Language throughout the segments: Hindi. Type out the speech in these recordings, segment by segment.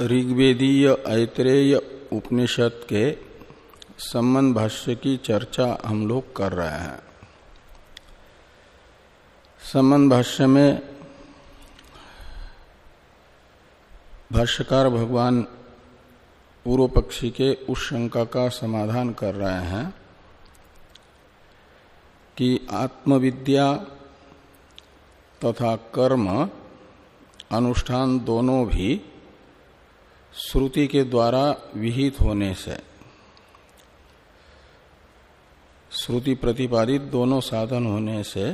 ऋग्वेदीय ऐतरेय उपनिषद के संबंध भाष्य की चर्चा हम लोग कर रहे हैं। संबंध भाष्य में भाष्यकार भगवान पूर्व पक्षी के उस शंका का समाधान कर रहे हैं कि आत्मविद्या तथा कर्म अनुष्ठान दोनों भी श्रुति के द्वारा विहित होने से। श्रुति प्रतिपादित दोनों साधन होने से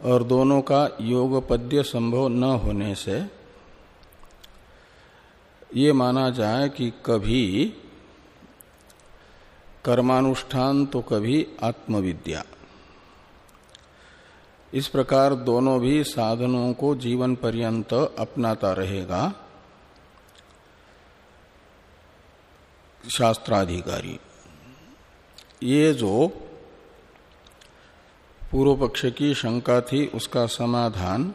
और दोनों का योग पद्य संभव न होने से, ये माना जाए कि कभी कर्मानुष्ठान तो कभी आत्मविद्या। इस प्रकार दोनों भी साधनों को जीवन पर्यंत अपनाता रहेगा। शास्त्राधिकारी। ये जो पूर्व पक्ष की शंका थी, उसका समाधान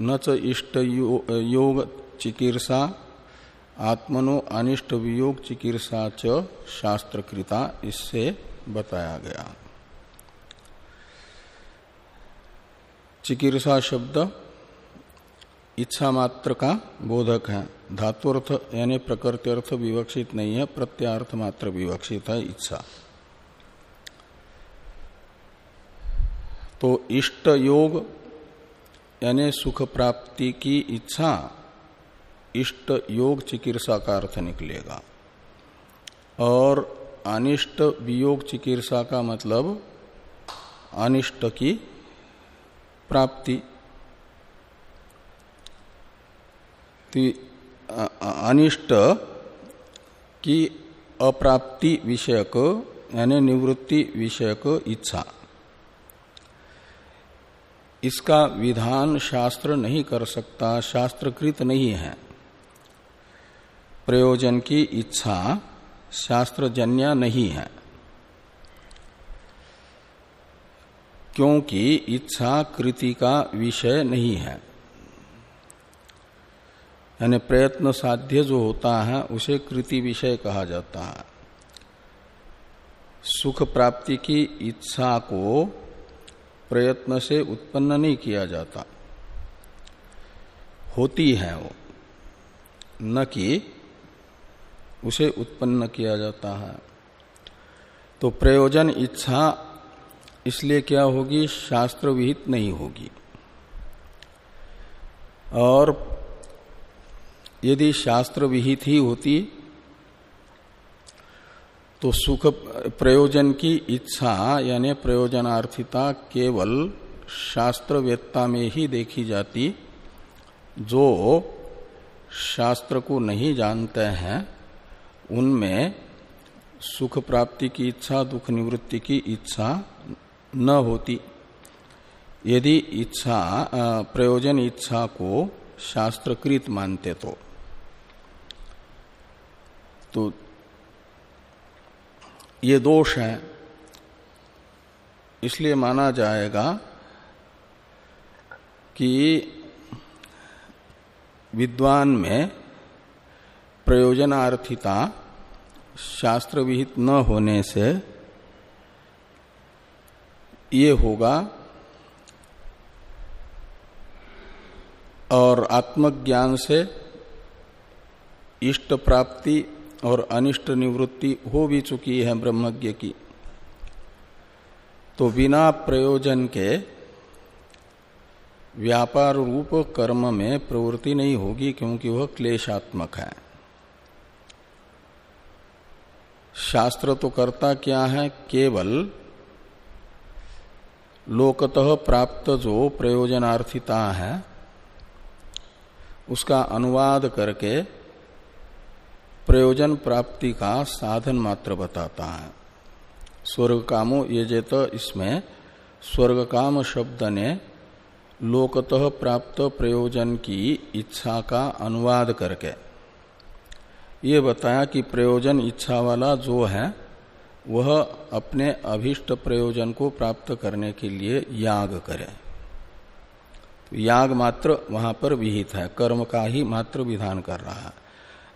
न च इष्ट योग चिकित्सा आत्मनो अनिष्ट वियोग चिकित्सा च शास्त्रकृता, इससे बताया गया। चिकित्सा शब्द इच्छा मात्र का बोधक है। धातुअर्थ यानी प्रकृति अर्थ विवक्षित नहीं है, प्रत्यार्थ मात्र विवक्षित है, इच्छा। तो इष्ट योग यानी सुख प्राप्ति की इच्छा इष्ट योग चिकित्सा का अर्थ निकलेगा। और अनिष्ट वियोग चिकित्सा का मतलब अनिष्ट की प्राप्ति। अनिष्ट की अप्राप्ति विषयक, यानी निवृत्ति विषयक इच्छा। इसका विधान शास्त्र नहीं कर सकता, शास्त्रकृत नहीं है। प्रयोजन की इच्छा शास्त्रजन्य नहीं है। क्योंकि इच्छा कृति का विषय नहीं है। यानी प्रयत्न साध्य जो होता है, उसे कृति विषय कहा जाता है। सुख प्राप्ति की इच्छा को प्रयत्न से उत्पन्न नहीं किया जाता। होती है वो, न कि उसे उत्पन्न किया जाता है। तो प्रयोजन इच्छा, इसलिए क्या होगी? शास्त्र विहित नहीं होगी। और यदि शास्त्र विहित ही होती तो सुख प्रयोजन की इच्छा यानी प्रयोजनार्थिता केवल शास्त्रवेत्ता में ही देखी जाती, जो शास्त्र को नहीं जानते हैं, उनमें सुख प्राप्ति की इच्छा, दुख निवृत्ति की इच्छा न होती। यदि इच्छा प्रयोजन इच्छा को शास्त्रकृत मानते तो। तो ये दोष है। इसलिए माना जाएगा कि विद्वान में प्रयोजनार्थिता शास्त्र विहित न होने से ये होगा और आत्मज्ञान से इष्ट प्राप्ति और अनिष्ट निवृत्ति हो भी चुकी है ब्रह्मज्ञ की। तो बिना प्रयोजन के व्यापार रूप कर्म में प्रवृत्ति नहीं होगी क्योंकि वह क्लेशात्मक है। शास्त्र तो करता क्या है? केवल लोकतः प्राप्त जो प्रयोजनार्थिता है, उसका अनुवाद करके प्रयोजन प्राप्ति का साधन मात्र बताता है। स्वर्ग कामो ये जेत इसमें स्वर्ग काम शब्द ने लोकतः प्राप्त प्रयोजन की इच्छा का अनुवाद करके। ये बताया कि प्रयोजन इच्छा वाला जो है, वह अपने अभिष्ट प्रयोजन को प्राप्त करने के लिए याग करे। तो याग मात्र वहाँ पर विहित है, कर्म का ही मात्र विधान कर रहा है।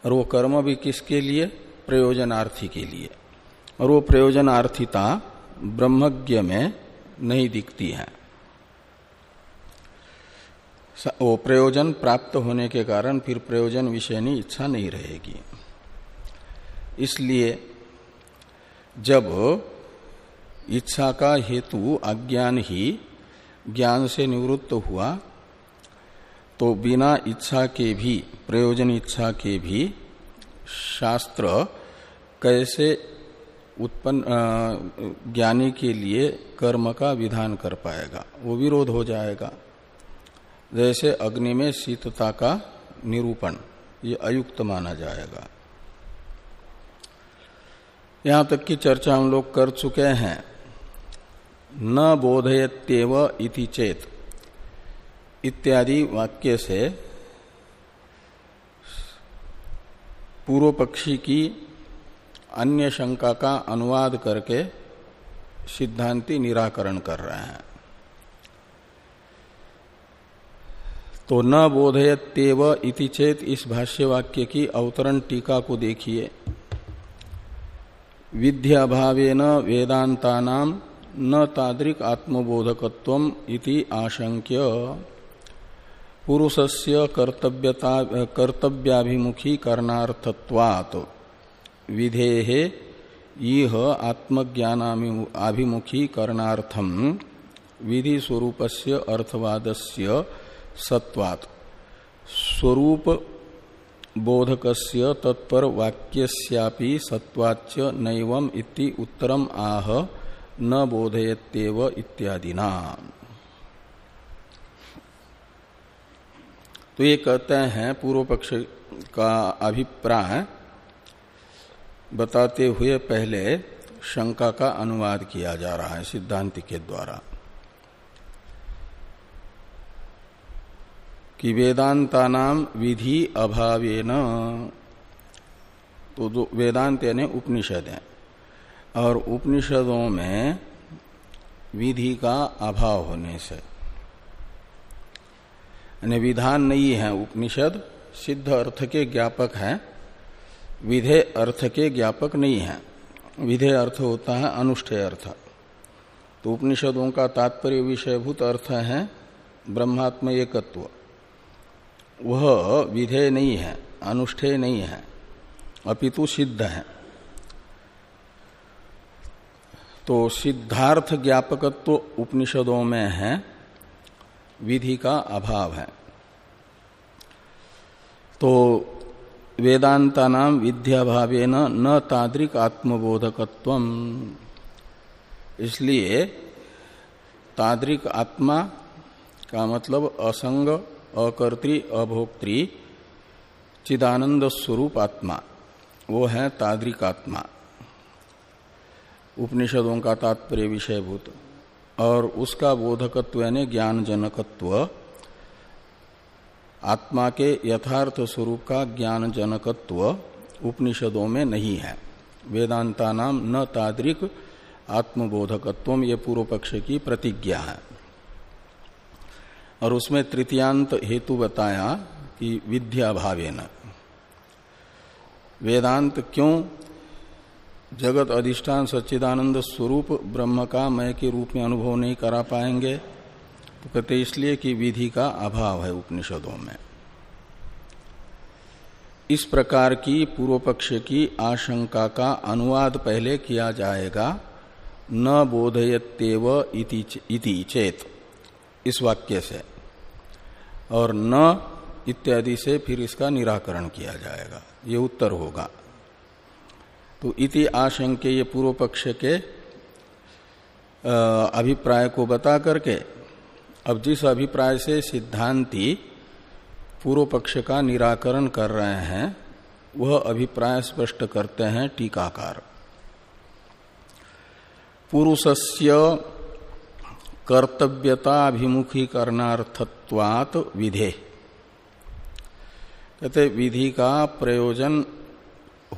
और वो कर्म भी किसके लिए? प्रयोजनार्थी के लिए। और वो प्रयोजनार्थिता ब्रह्मज्ञ में नहीं दिखती है। वो प्रयोजन प्राप्त होने के कारण फिर प्रयोजन विषयनी इच्छा नहीं रहेगी। इसलिए जब इच्छा का हेतु अज्ञान ही ज्ञान से निवृत्त हुआ तो बिना इच्छा के भी, प्रयोजन इच्छा के भी शास्त्र कैसे उत्पन्न ज्ञानी के लिए कर्म का विधान कर पाएगा, वो विरोध हो जाएगा। जैसे अग्नि में शीतता का निरूपण, ये अयुक्त माना जाएगा। यहाँ तक की चर्चा हम लोग कर चुके हैं। न बोधयत्यव इति चेत। इत्यादि वाक्य से पूर्व पक्षी की अन्य शंका का अनुवाद करके सिद्धांति निराकरण कर रहे हैं। तो न बोधयत्यव इति चेत इस भाष्य वाक्य की अवतरण टीका को देखिए। विद्याभावेन वेदांता न तादृक आत्मबोधकत्व इति आशंक्य। पुरुषस्य कर्तव्यता, कर्तव्याभिमुखी करणार्थत्वात् विधेः यह आत्मज्ञानाभिमुखी करणार्थम विधि स्वरूपस्य अर्थवादस्य सत्वात्। स्वरूप बोधकस्य तत्पर वाक्यस्यापि सत्वाच्च नैवम इति उत्तरम आह न बोधयत्येव इत्यादिना। तो ये कहते हैं पूर्व पक्ष का अभिप्राय। बताते हुए पहले शंका का अनुवाद किया जा रहा है सिद्धांत के द्वारा कि वेदांता नाम विधि अभावेन। तो जो वेदांत यानी उपनिषद है, और उपनिषदों में विधि का अभाव होने से विधान नहीं है, उपनिषद सिद्ध अर्थ के ज्ञापक है विधेय अर्थ के ज्ञापक नहीं है। विधेय अर्थ होता है अनुष्ठेय अर्थ। तो उपनिषदों का तात्पर्य विषयभूत अर्थ है ब्रह्मात्म एकत्व। वह विधेय नहीं है, अनुष्ठेय नहीं है, अपितु सिद्ध है। तो सिद्धार्थ ज्ञापकत्व उपनिषदों में है विधि का अभाव है। तो वेदांता नाम विद्याभावे न ताद्रिक आत्मबोधकत्व। इसलिए ताद्रिक आत्मा का मतलब असंग, अकर्त्री, अभोक्त्री, चिदानंद स्वरूप आत्मा, वो है ताद्रिक आत्मा। उपनिषदों का तात्पर्य विषयभूत। और उसका बोधकत्व यानी ज्ञान जनकत्व आत्मा के यथार्थ स्वरूप का ज्ञान जनकत्व उपनिषदों में नहीं है। वेदांता नाम न ताद्रिक आत्मबोधकत्व ये पूर्व पक्ष की प्रतिज्ञा है। और उसमें तृतीयांत हेतु बताया कि विद्या भावेन वेदांत क्यों जगत अधिष्ठान सच्चिदानंद स्वरूप ब्रह्म का मय के रूप में अनुभव नहीं करा पाएँगे। तो कहते इसलिए कि विधि का अभाव है उपनिषदों में। इस प्रकार की पूर्व पक्ष की आशंका का अनुवाद पहले किया जाएगा। न बोधयत्येव इति चेत, इस वाक्य से। और न इत्यादि से फिर इसका निराकरण किया जाएगा। ये उत्तर होगा। तो इति आशंके ये पूर्व पक्ष के अभिप्राय को बता करके, अब जिस अभिप्राय से सिद्धांति पूर्व पक्ष का निराकरण कर रहे हैं, वह अभिप्राय स्पष्ट करते हैं टीकाकार। पुरुषस्य कर्तव्यताभिमुखीकरणार्थत्वात विधे। कहते विधि का प्रयोजन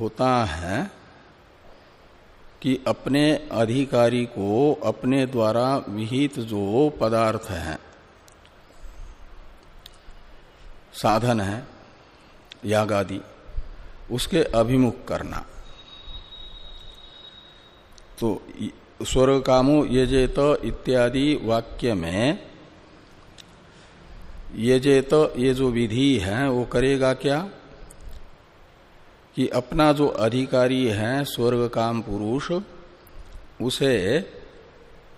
होता है कि अपने अधिकारी को अपने द्वारा विहित जो पदार्थ है, साधन है याग आदि उसके अभिमुख करना। तो स्वर्ग कामो यजेत इत्यादि वाक्य में, यजेत ये जो विधि है, वो करेगा क्या? कि अपना जो अधिकारी है स्वर्ग काम पुरुष, उसे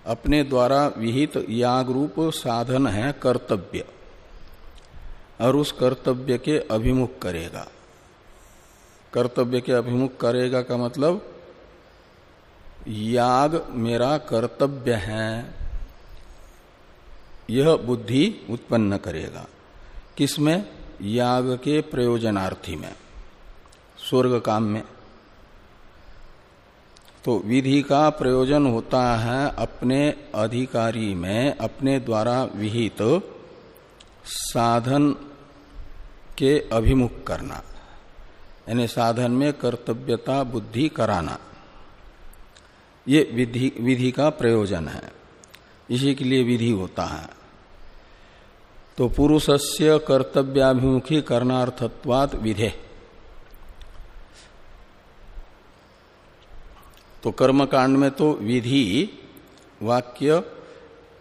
अपने द्वारा विहित याग रूप साधन है कर्तव्य। और उस कर्तव्य के अभिमुख करेगा। कर्तव्य के अभिमुख करेगा का मतलब याग मेरा कर्तव्य है। यह बुद्धि उत्पन्न करेगा। किसमें? याग के प्रयोजनार्थी में। स्वर्ग काम में। तो विधि का प्रयोजन होता है अपने अधिकारी में, अपने द्वारा विहित साधन के अभिमुख करना, यानी साधन में कर्तव्यता बुद्धि कराना। ये विधि विधि का प्रयोजन है। इसी के लिए विधि होता है। तो पुरुषस्य कर्तव्याभिमुखी करणार्थत्वात विधे। तो कर्मकांड में तो विधि, वाक्य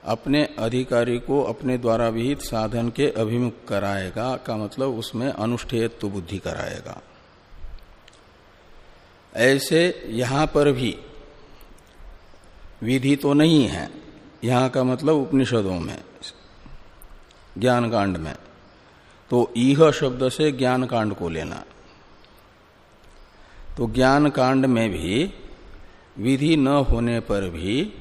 अपने अधिकारी को अपने द्वारा विहित साधन के अभिमुख कराएगा, का मतलब उसमें अनुष्ठेयत्व बुद्धि कराएगा। ऐसे यहाँ पर भी विधि तो नहीं है, यहाँ का मतलब उपनिषदों में ज्ञान कांड में। तो ईह शब्द से ज्ञान कांड को लेना। तो ज्ञान कांड में भी विधि न होने पर भी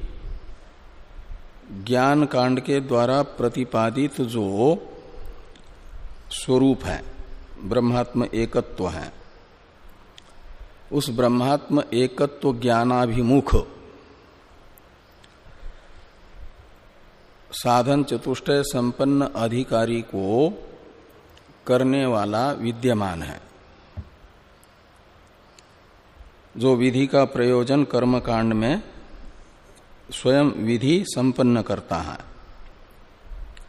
ज्ञान कांड के द्वारा प्रतिपादित जो स्वरूप है, ब्रह्मात्म एकत्व है, उस ब्रह्मात्म एकत्व ज्ञानाभिमुख साधन चतुष्टय संपन्न अधिकारी को करने वाला विद्यमान है। जो विधि का प्रयोजन कर्म कांड में स्वयं विधि संपन्न करता है,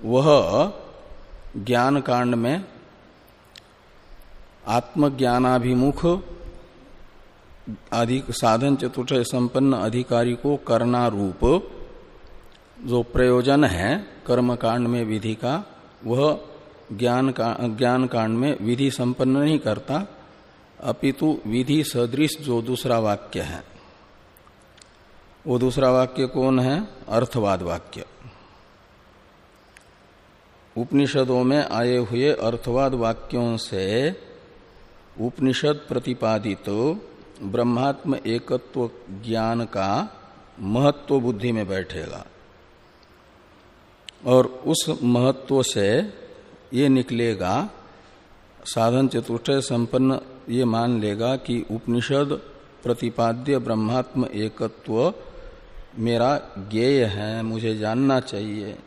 वह ज्ञान कांड में आत्मज्ञानाभिमुख अधिक साधन चतुर्थ संपन्न अधिकारी को करना रूप जो प्रयोजन है कर्म कांड में विधि का, वह ज्ञान का ज्ञान कांड में विधि संपन्न नहीं करता अपितु विधि सदृश जो दूसरा वाक्य है। वो दूसरा वाक्य कौन है? अर्थवाद वाक्य। उपनिषदों में आए हुए अर्थवाद वाक्यों से उपनिषद प्रतिपादित ब्रह्मात्म एकत्व ज्ञान का महत्व बुद्धि में बैठेगा। और उस महत्व से ये निकलेगा, साधन चतुष्ट संपन्न ये मान लेगा कि उपनिषद प्रतिपाद्य ब्रह्मात्म एकत्व मेरा ज्ञेय है, मुझे जानना चाहिए।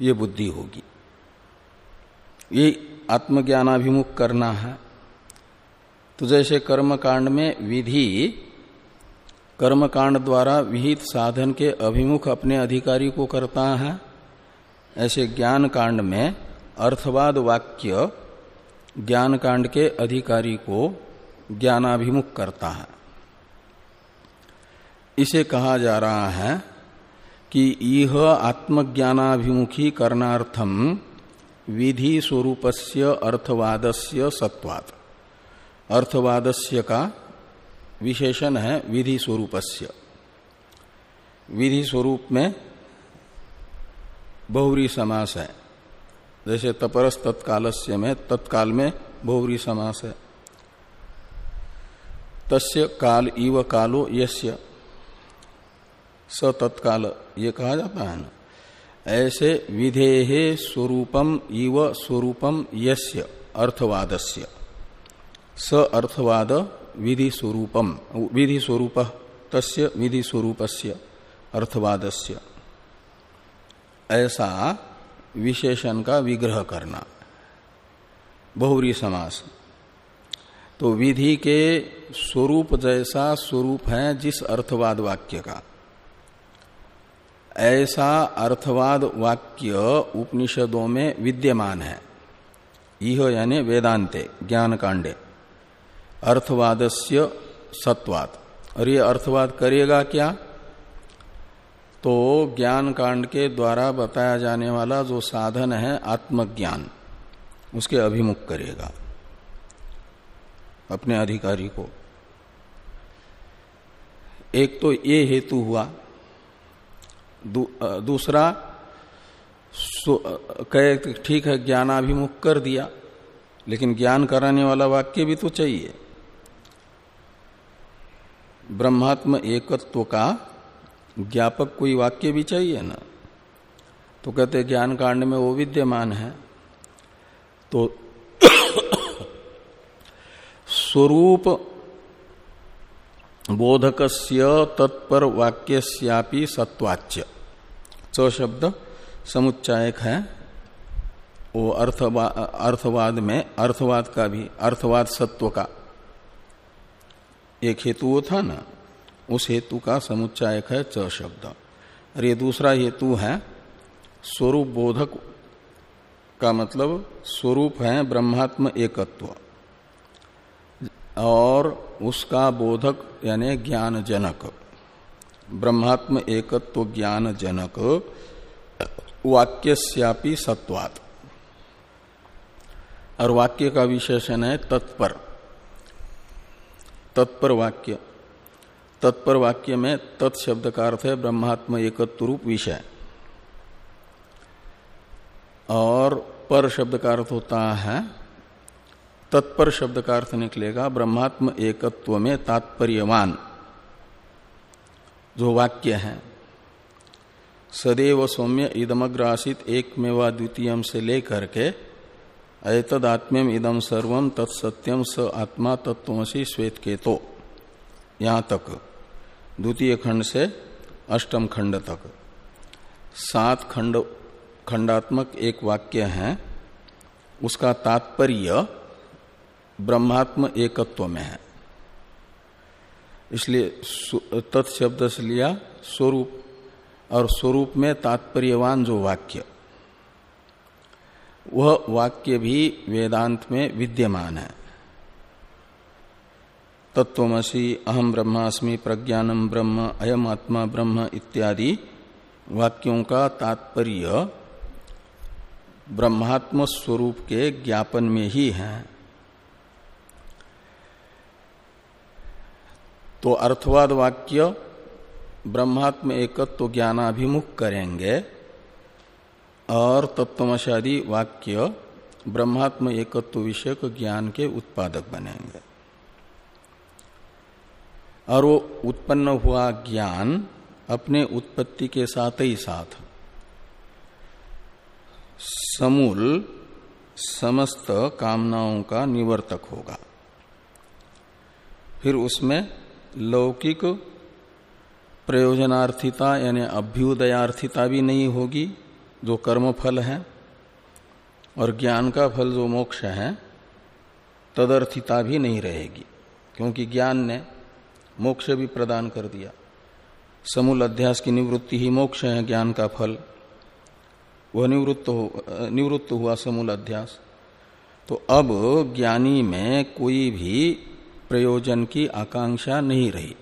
ये बुद्धि होगी। ये आत्मज्ञानाभिमुख करना है। तो जैसे कर्म कांड में विधि कर्म कांड द्वारा विहित साधन के अभिमुख अपने अधिकारी को करता है, ऐसे ज्ञान कांड में अर्थवाद वाक्य ज्ञान कांड के अधिकारी को ज्ञानाभिमुख करता है। इसे कहा जा रहा है कि यह आत्मज्ञानाभिमुखी करणार्थम विधि स्वरूपस्य अर्थवादस्य सत्वात। अर्थवादस्य का विशेषण है विधि स्वरूपस्य। विधि स्वरूप में बहुरी समास है। जैसे तपरस तत्कालस्य में, तत्काल में बहुरी समास है। तस्य काल इव कालो यस्य। स तत्काल ये कहा जाता है ना? ऐसे विधेहे स्वरूपम इव स्वरूपम यस्य, अर्थवादस्य। स अर्थवाद विधि स्वरूपम, विधि स्वरूप, तस्य विधि स्वरूपस्य, अर्थवादस्य। ऐसा विशेषण का विग्रह करना। बहुरी समास। तो विधि के स्वरूप जैसा स्वरूप है जिस अर्थवाद वाक्य का। ऐसा अर्थवाद वाक्य उपनिषदों में विद्यमान है। यह यानी वेदांते ज्ञान कांडे अर्थवादस्य सत्वाद और ये अर्थवाद करेगा क्या? तो ज्ञान कांड के द्वारा बताया जाने वाला जो साधन है आत्मज्ञान उसके अभिमुख करेगा। अपने अधिकारी को। एक तो ये हेतु हुआ। दू, दूसरा कहे ठीक है ज्ञानाभिमुख कर दिया लेकिन ज्ञान कराने वाला वाक्य भी तो चाहिए। ब्रह्मात्म एकत्व का ज्ञापक कोई वाक्य भी चाहिए ना? तो कहते ज्ञान कांड में वो विद्यमान है। तो स्वरूप बोधकस्य तत्पर वाक्यस्यापि सत्वाच्य। च शब्द समुच्चायक है। वो अर्थवा, अर्थवाद में अर्थवाद का भी अर्थवाद सत्व का एक हेतु वो था ना? उस हेतु का समुच्चायक है च शब्द। और ये दूसरा हेतु है स्वरूप बोधक का मतलब स्वरूप है ब्रह्मात्म एकत्व। और उसका बोधक यानी ज्ञान जनक ब्रह्मात्म एकत्व ज्ञान जनक वाक्यस्यापि सत्वात। और वाक्य का विशेषण है तत्पर। तत्पर वाक्य। तत्पर वाक्य में तत्शब्द का अर्थ है ब्रह्मात्म एकत्व रूप विषय। और पर शब्द का अर्थ होता है, तत्पर शब्द का अर्थ निकलेगा ब्रह्मात्म एकत्व में तात्पर्यवान। जो वाक्य है, सदैव सौम्य इदमग्र आसित एक मेवा द्वितीय से लेकर के एतदात्म्यम इदम सर्वम तत्सत्यम स आत्मा तत्वसी श्वेत के तो यहाँ तक। द्वितीय खंड से अष्टम खंड तक। सात खंड, खंडात्मक एक वाक्य है। उसका तात्पर्य ब्रह्मात्म एकत्व में है। इसलिए तत्शब्द से लिया स्वरूप, और स्वरूप में तात्पर्यवान जो वाक्य, वह वाक्य भी वेदांत में विद्यमान है। तत्वमसी अहम ब्रह्मास्मि प्रज्ञानम ब्रह्म अयम आत्मा ब्रह्म इत्यादि वाक्यों का तात्पर्य ब्रह्मात्म स्वरूप के ज्ञापन में ही है। तो अर्थवाद वाक्य, ब्रह्मात्म एकत्व ज्ञानाभिमुख करेंगे, और तत्वमशादी वाक्य, ब्रह्मात्म एकत्व विषय ज्ञान के उत्पादक बनेंगे। और वो उत्पन्न हुआ ज्ञान अपने उत्पत्ति के साथ ही साथ। समूल समस्त कामनाओं का निवर्तक होगा। फिर उसमें लौकिक प्रयोजनार्थिता यानी अभ्युदयार्थिता भी नहीं होगी, जो कर्म फल है, और ज्ञान का फल जो मोक्ष है, तदर्थिता भी नहीं रहेगी, क्योंकि ज्ञान ने मोक्ष भी प्रदान कर दिया। समूल अध्यास की निवृत्ति ही मोक्ष है, ज्ञान का फल। वह निवृत्त हो, निवृत्त हुआ समूल अध्यास। तो अब ज्ञानी में कोई भी प्रयोजन की आकांक्षा नहीं रही।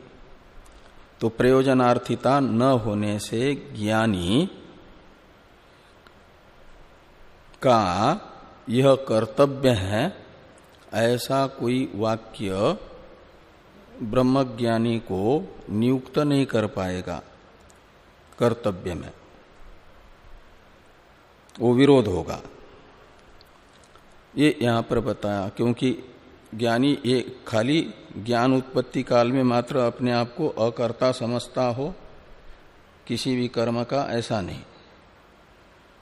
तो प्रयोजनार्थिता न होने से ज्ञानी का यह कर्तव्य है, ऐसा कोई वाक्य ब्रह्मज्ञानी को नियुक्त नहीं कर पाएगा कर्तव्य में। वो विरोध होगा। ये यहाँ पर बताया, क्योंकि ज्ञानी ये खाली ज्ञान उत्पत्ति काल में मात्र अपने आप को अकर्ता समझता हो, किसी भी कर्म का, ऐसा नहीं।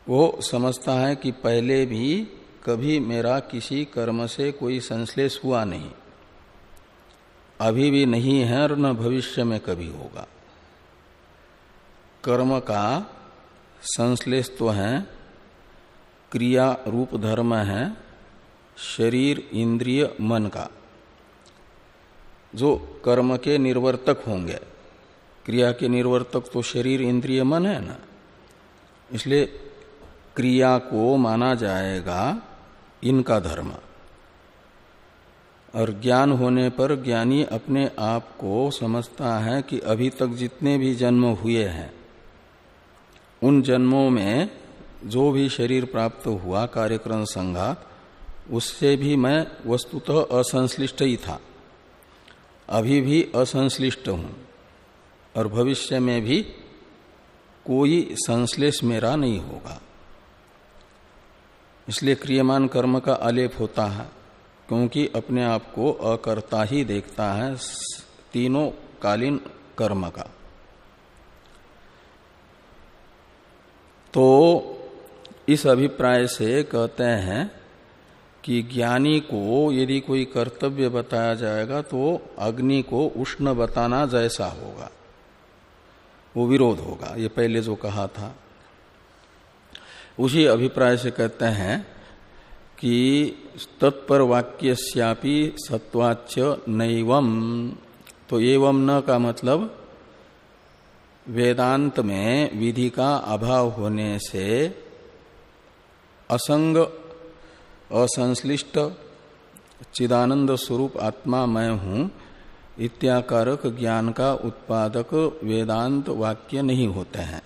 वो समझता है कि पहले भी कभी मेरा किसी कर्म से कोई संश्लेष हुआ नहीं। अभी भी नहीं है और न भविष्य में कभी होगा। कर्म का संश्लेष तो है, क्रिया रूप धर्म है, शरीर, इंद्रिय, मन का। जो कर्म के निर्वर्तक होंगे, क्रिया के निर्वर्तक तो शरीर, इंद्रिय, मन है ना? इसलिए क्रिया को माना जाएगा इनका धर्म। और ज्ञान होने पर ज्ञानी अपने आप को समझता है कि अभी तक जितने भी जन्म हुए हैं, उन जन्मों में जो भी शरीर प्राप्त हुआ कार्यक्रम संघात, उससे भी मैं वस्तुतः असंश्लिष्ट ही था। अभी भी असंश्लिष्ट हूँ और भविष्य में भी कोई संश्लेष मेरा नहीं होगा। इसलिए क्रियमान कर्म का आलेप होता है। क्योंकि अपने आप को अकर्ता ही देखता है तीनों कालीन कर्म का। तो इस अभिप्राय से कहते हैं कि ज्ञानी को यदि कोई कर्तव्य बताया जाएगा तो अग्नि को उष्ण बताना जैसा होगा। वो विरोध होगा, ये पहले जो कहा था। उसी अभिप्राय से कहते हैं कि तत्पर वाक्य सत्वाच नैवम। तो एवं न का मतलब? वेदांत में विधि का अभाव होने से असंग, असंश्लिष्ट, चिदानंद स्वरूप आत्मा मैं हूँ, इत्याकारक ज्ञान का उत्पादक वेदांत वाक्य नहीं होते हैं।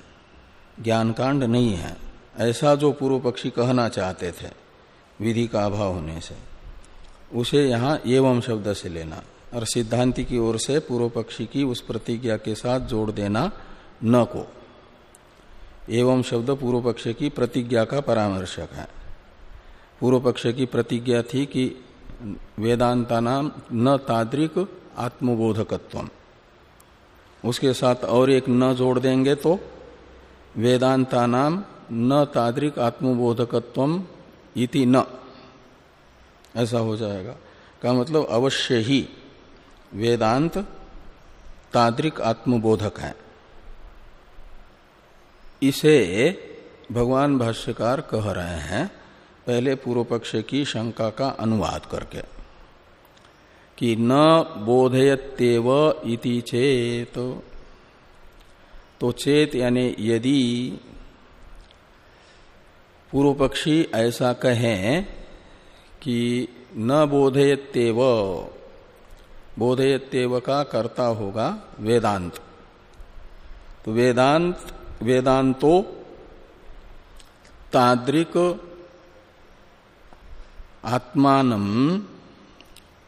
ज्ञान कांड नहीं है। ऐसा जो पूर्व पक्षी कहना चाहते थे। विधि का अभाव होने से। उसे यहाँ एवं शब्द से लेना और सिद्धांति की ओर से पूर्व पक्षी की उस प्रतिज्ञा के साथ जोड़ देना न को। एवं शब्द पूर्व पक्ष की प्रतिज्ञा का परामर्शक है। पूर्व पक्ष की प्रतिज्ञा थी कि वेदांता नाम न ताद्रिक आत्मबोधकत्व उसके साथ और एक न जोड़ देंगे तो वेदांता नाम न ताद्रिक आत्मबोधकत्व इति न। ऐसा हो जाएगा। का मतलब अवश्य ही वेदांत ताद्रिक आत्मबोधक है। इसे भगवान भाष्यकार कह रहे हैं, पहले पूर्व पक्ष की शंका का अनुवाद करके, कि न बोधयत्येव इति चेत। तो चेत यानी यदि पूर्व पक्षी ऐसा कहें कि न बोधयत्येव बोधयत्येव का कर्ता होगा वेदांत। तो वेदांत, वेदांतो ताद्रिक आत्मान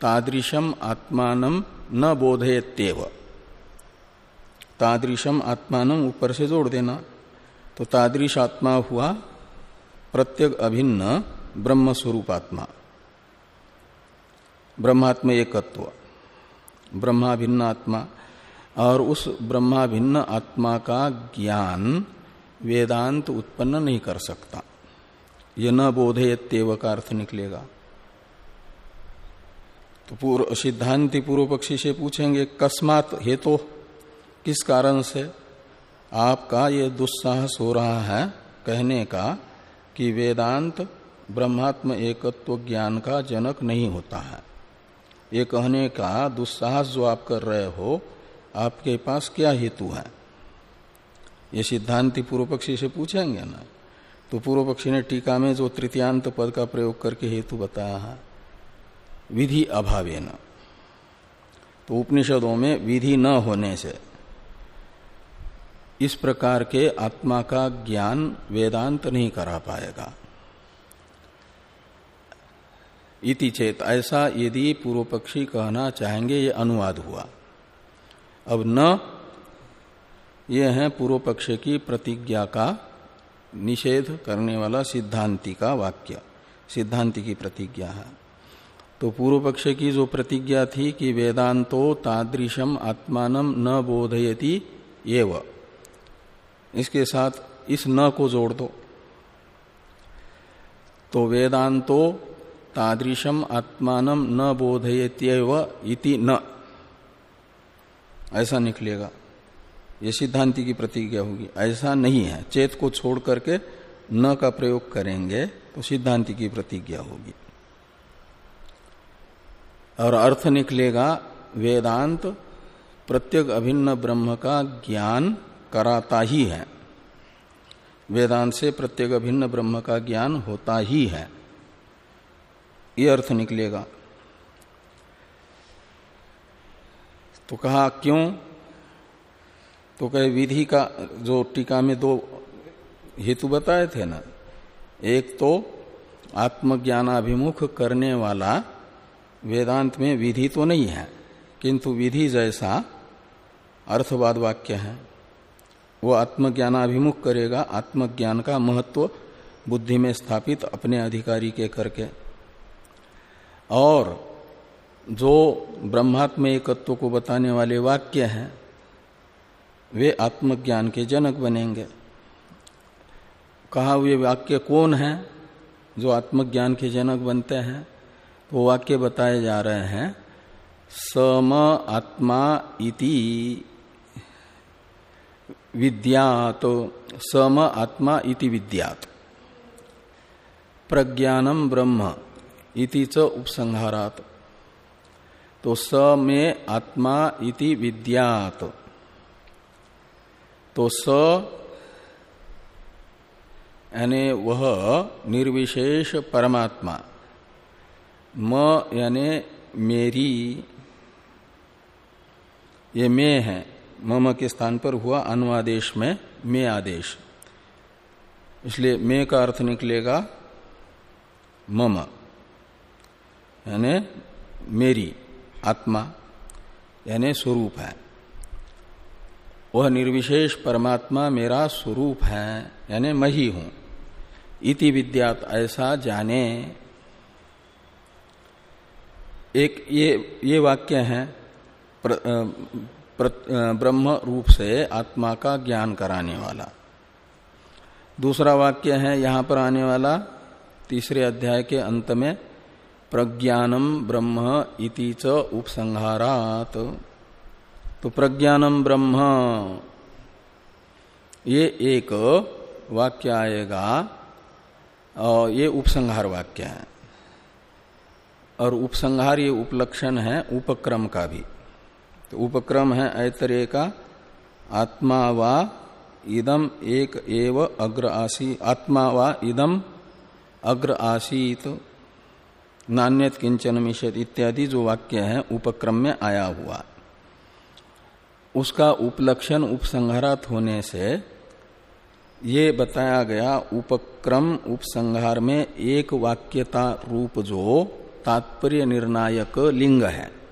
तादृशम आत्मान न बोधयत्येव। तादृशम आत्मान ऊपर से जोड़ देना। तो तादृश आत्मा हुआ प्रत्येक अभिन्न ब्रह्म स्वरूप आत्मा ब्रह्मात्म एकत्व ब्रह्माभिन्न आत्मा, और उस ब्रह्मा भिन्न आत्मा का ज्ञान वेदांत उत्पन्न नहीं कर सकता। ये न बोधेयत्यव का अर्थ निकलेगा। तो पूर्व सिद्धांति पूर्व पक्षी से पूछेंगे, कस्मात हेतु? तो किस कारण से? आपका ये दुस्साहस हो रहा है कहने का कि वेदांत ब्रह्मात्म एकत्व ज्ञान का जनक नहीं होता है। ये कहने का दुस्साहस जो आप कर रहे हो, आपके पास क्या हेतु है? ये सिद्धांति पूर्व पक्षी से पूछेंगे ना? तो पूर्व पक्षी ने टीका में जो तृतीयांत पद का प्रयोग करके हेतु बताया है, विधि अभावे न तो उपनिषदों में विधि न होने से इस प्रकार के आत्मा का ज्ञान वेदांत नहीं करा पाएगा। इति चेत, ऐसा यदि पूर्व पक्षी कहना चाहेंगे, ये अनुवाद हुआ। अब न, ये है पूर्व पक्ष की प्रतिज्ञा का निषेध करने वाला सिद्धांति का वाक्य, सिद्धांति की प्रतिज्ञा है। तो पूर्व पक्ष की जो प्रतिज्ञा थी कि वेदांतो तादृशम आत्मान न बोधयति एव। इसके साथ इस न को जोड़ दो। तो वेदांतो तादृशम आत्मान न इति न। ऐसा निकलेगा। ये सिद्धांति की प्रतिज्ञा होगी। ऐसा नहीं है। चेत को छोड़ करके न का प्रयोग करेंगे तो सिद्धांति की प्रतिज्ञा होगी। और अर्थ निकलेगा वेदांत प्रत्येक अभिन्न ब्रह्म का ज्ञान कराता ही है। वेदांत से प्रत्येक अभिन्न ब्रह्म का ज्ञान होता ही है। ये अर्थ निकलेगा। तो कहा, क्यों? तो कहे, विधि का, जो टीका में दो हेतु बताए थे ना, एक तो आत्मज्ञानाभिमुख करने वाला वेदांत में विधि तो नहीं है, किंतु विधि जैसा अर्थवाद वाक्य है। वो आत्मज्ञानाभिमुख करेगा। आत्मज्ञान का महत्व बुद्धि में स्थापित अपने अधिकारी के करके। और जो ब्रह्मात्म एकत्व को बताने वाले वाक्य हैं, वे आत्मज्ञान के जनक बनेंगे। कहा हुए वाक्य कौन है, जो आत्मज्ञान के जनक बनते हैं तो वाक्य बताए जा रहे हैं, सम आत्मा इति विद्यात सम आत्मा इति विद्यात। प्रज्ञानम ब्रह्म इति च उपसंहारात। तो स में आत्मा इति विद्यात। तो स यानी वह निर्विशेष परमात्मा। म यानी मेरी। ये मैं है। मम के स्थान पर हुआ अनुवादेश में मे आदेश। इसलिए मे का अर्थ निकलेगा मम, यानी मेरी, आत्मा, यानी स्वरूप है। वह निर्विशेष परमात्मा मेरा स्वरूप है, यानी मैं ही हूँ। इति विद्यात ऐसा जाने। एक ये ये वाक्य है ब्रह्म रूप से आत्मा का ज्ञान कराने वाला। दूसरा वाक्य है, यहाँ पर आने वाला तीसरे अध्याय के अंत में, प्रज्ञानम ब्रह्म इति च उपसंहारात। तो प्रज्ञानम ब्रह्म, ये एक वाक्य आएगा और ये उपसंहार वाक्य है। और उपसंहार ये उपलक्षण है, उपक्रम का भी। तो उपक्रम है ऐतरे का, आत्मा वा इदम एक एव अग्र आसी, आत्मा वा इदम अग्र आसीत, नान्यत किंचन मिशत इत्यादि जो वाक्य है, उपक्रम में आया हुआ। उसका उपलक्षण उपसंहारात होने से ये बताया गया, उपक्रम उपसंहार में एक वाक्यता रूप जो तात्पर्य निर्णायक लिंग है।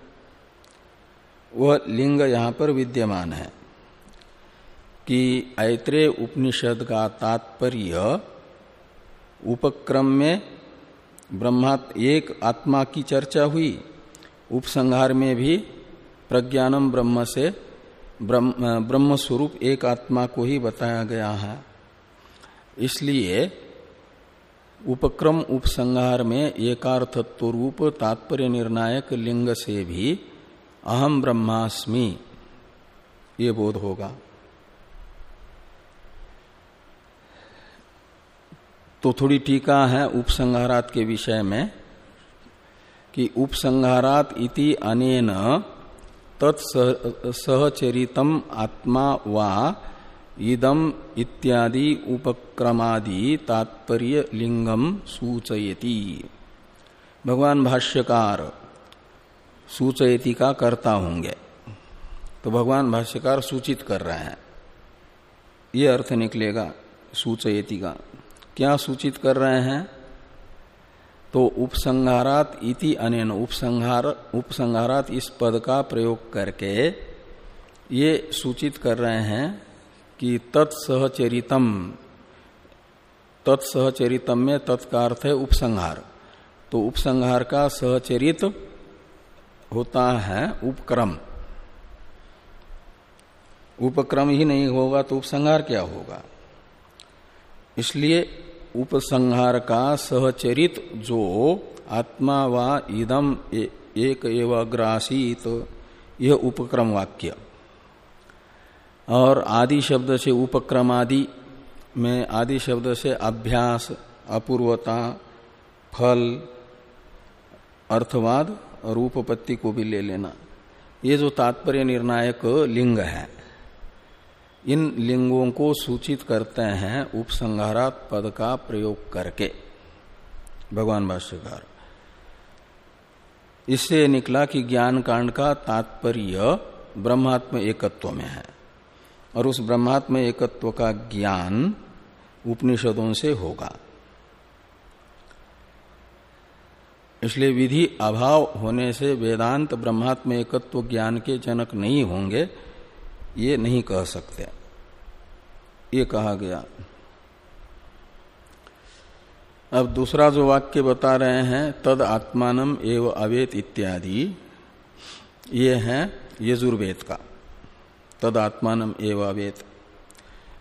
वह लिंग यहाँ पर विद्यमान है कि ऐत्रे उपनिषद का तात्पर्य उपक्रम में ब्रह्मा एक आत्मा की चर्चा हुई। उपसंहार में भी प्रज्ञानम ब्रह्म से ब्रह्म स्वरूप एक आत्मा को ही बताया गया है। इसलिए उपक्रम उपसंहार में एकार्थत्व रूप तात्पर्य निर्णायक लिंग से भी अहम ब्रह्मास्मि, ये बोध होगा। तो थोड़ी टीका है उपसंहारात के विषय में कि उपसंहारात इति अनेन तत्सहचरितम आत्मा वा इदम इत्यादि उपक्रमादि तात्पर्य लिंगम सूचयति। भगवान भाष्यकार सूचयति का करता होंगे। तो भगवान भाष्यकार सूचित कर रहे हैं। ये अर्थ निकलेगा, सूचयति का। क्या सूचित कर रहे हैं? तो उपसंहारात इति अनेन उपसंहार, उपसंहारात इस पद का प्रयोग करके ये सूचित कर रहे हैं कि तत्सहचरितम तत्सहचरितम में तत्का अर्थ है उपसंहार। तो उपसंहार का सहचरित होता है उपक्रम। उपक्रम ही नहीं होगा तो उपसंहार क्या होगा? इसलिए उपसंहार का सहचरित जो आत्मा व इदम एक एवं अग्रासित यह उपक्रम वाक्य। और आदि शब्द से उपक्रमादि में आदि शब्द से अभ्यास, अपूर्वता, फल, अर्थवाद और उपपत्ति को भी ले लेना। ये जो तात्पर्य निर्णायक लिंग है, इन लिंगों को सूचित करते हैं उपसंहारात पद का प्रयोग करके। भगवान भाष्यकार, इससे निकला कि ज्ञान कांड का तात्पर्य ब्रह्मात्म एकत्व में है और उस ब्रह्मात्म एकत्व का ज्ञान उपनिषदों से होगा। इसलिए विधि अभाव होने से वेदांत ब्रह्मात्म एकत्व ज्ञान के जनक नहीं होंगे, ये नहीं कह सकते। ये कहा गया। अब दूसरा जो वाक्य बता रहे हैं, तद आत्मानम एव अवेत इत्यादि, ये है यजुर्वेद का। तद आत्मानम एव अवेत।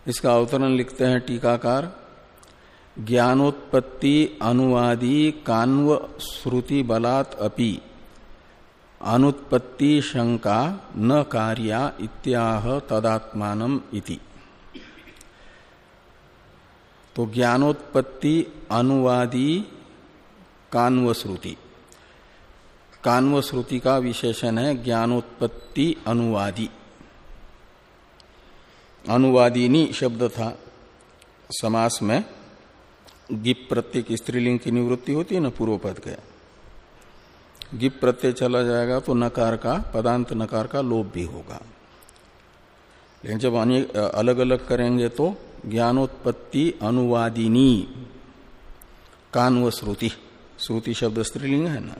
इसका अवतरण लिखते हैं टीकाकार। ज्ञानोत्पत्ति अनुवादी कान्व श्रुति बलात् अपि। अनुत्पत्ति शंका न कार्या इत्याह तदात्मानम इति। तो ज्ञानोत्पत्ति अनुवादी कान्व श्रुति। कान्व श्रुति का विशेषण है ज्ञानोत्पत्ति अनुवादी। अनुवादिनी शब्द था समास में। गिप प्रत्यय की स्त्रीलिंग की निवृत्ति होती है ना पूर्व पद के। गिप प्रत्यय चला जाएगा तो नकार का, पदांत नकार का लोप भी होगा। लेकिन जब अलग अलग करेंगे तो ज्ञानोत्पत्ति अनुवादिनी कान्व श्रुति श्रुति शब्द स्त्रीलिंग है ना।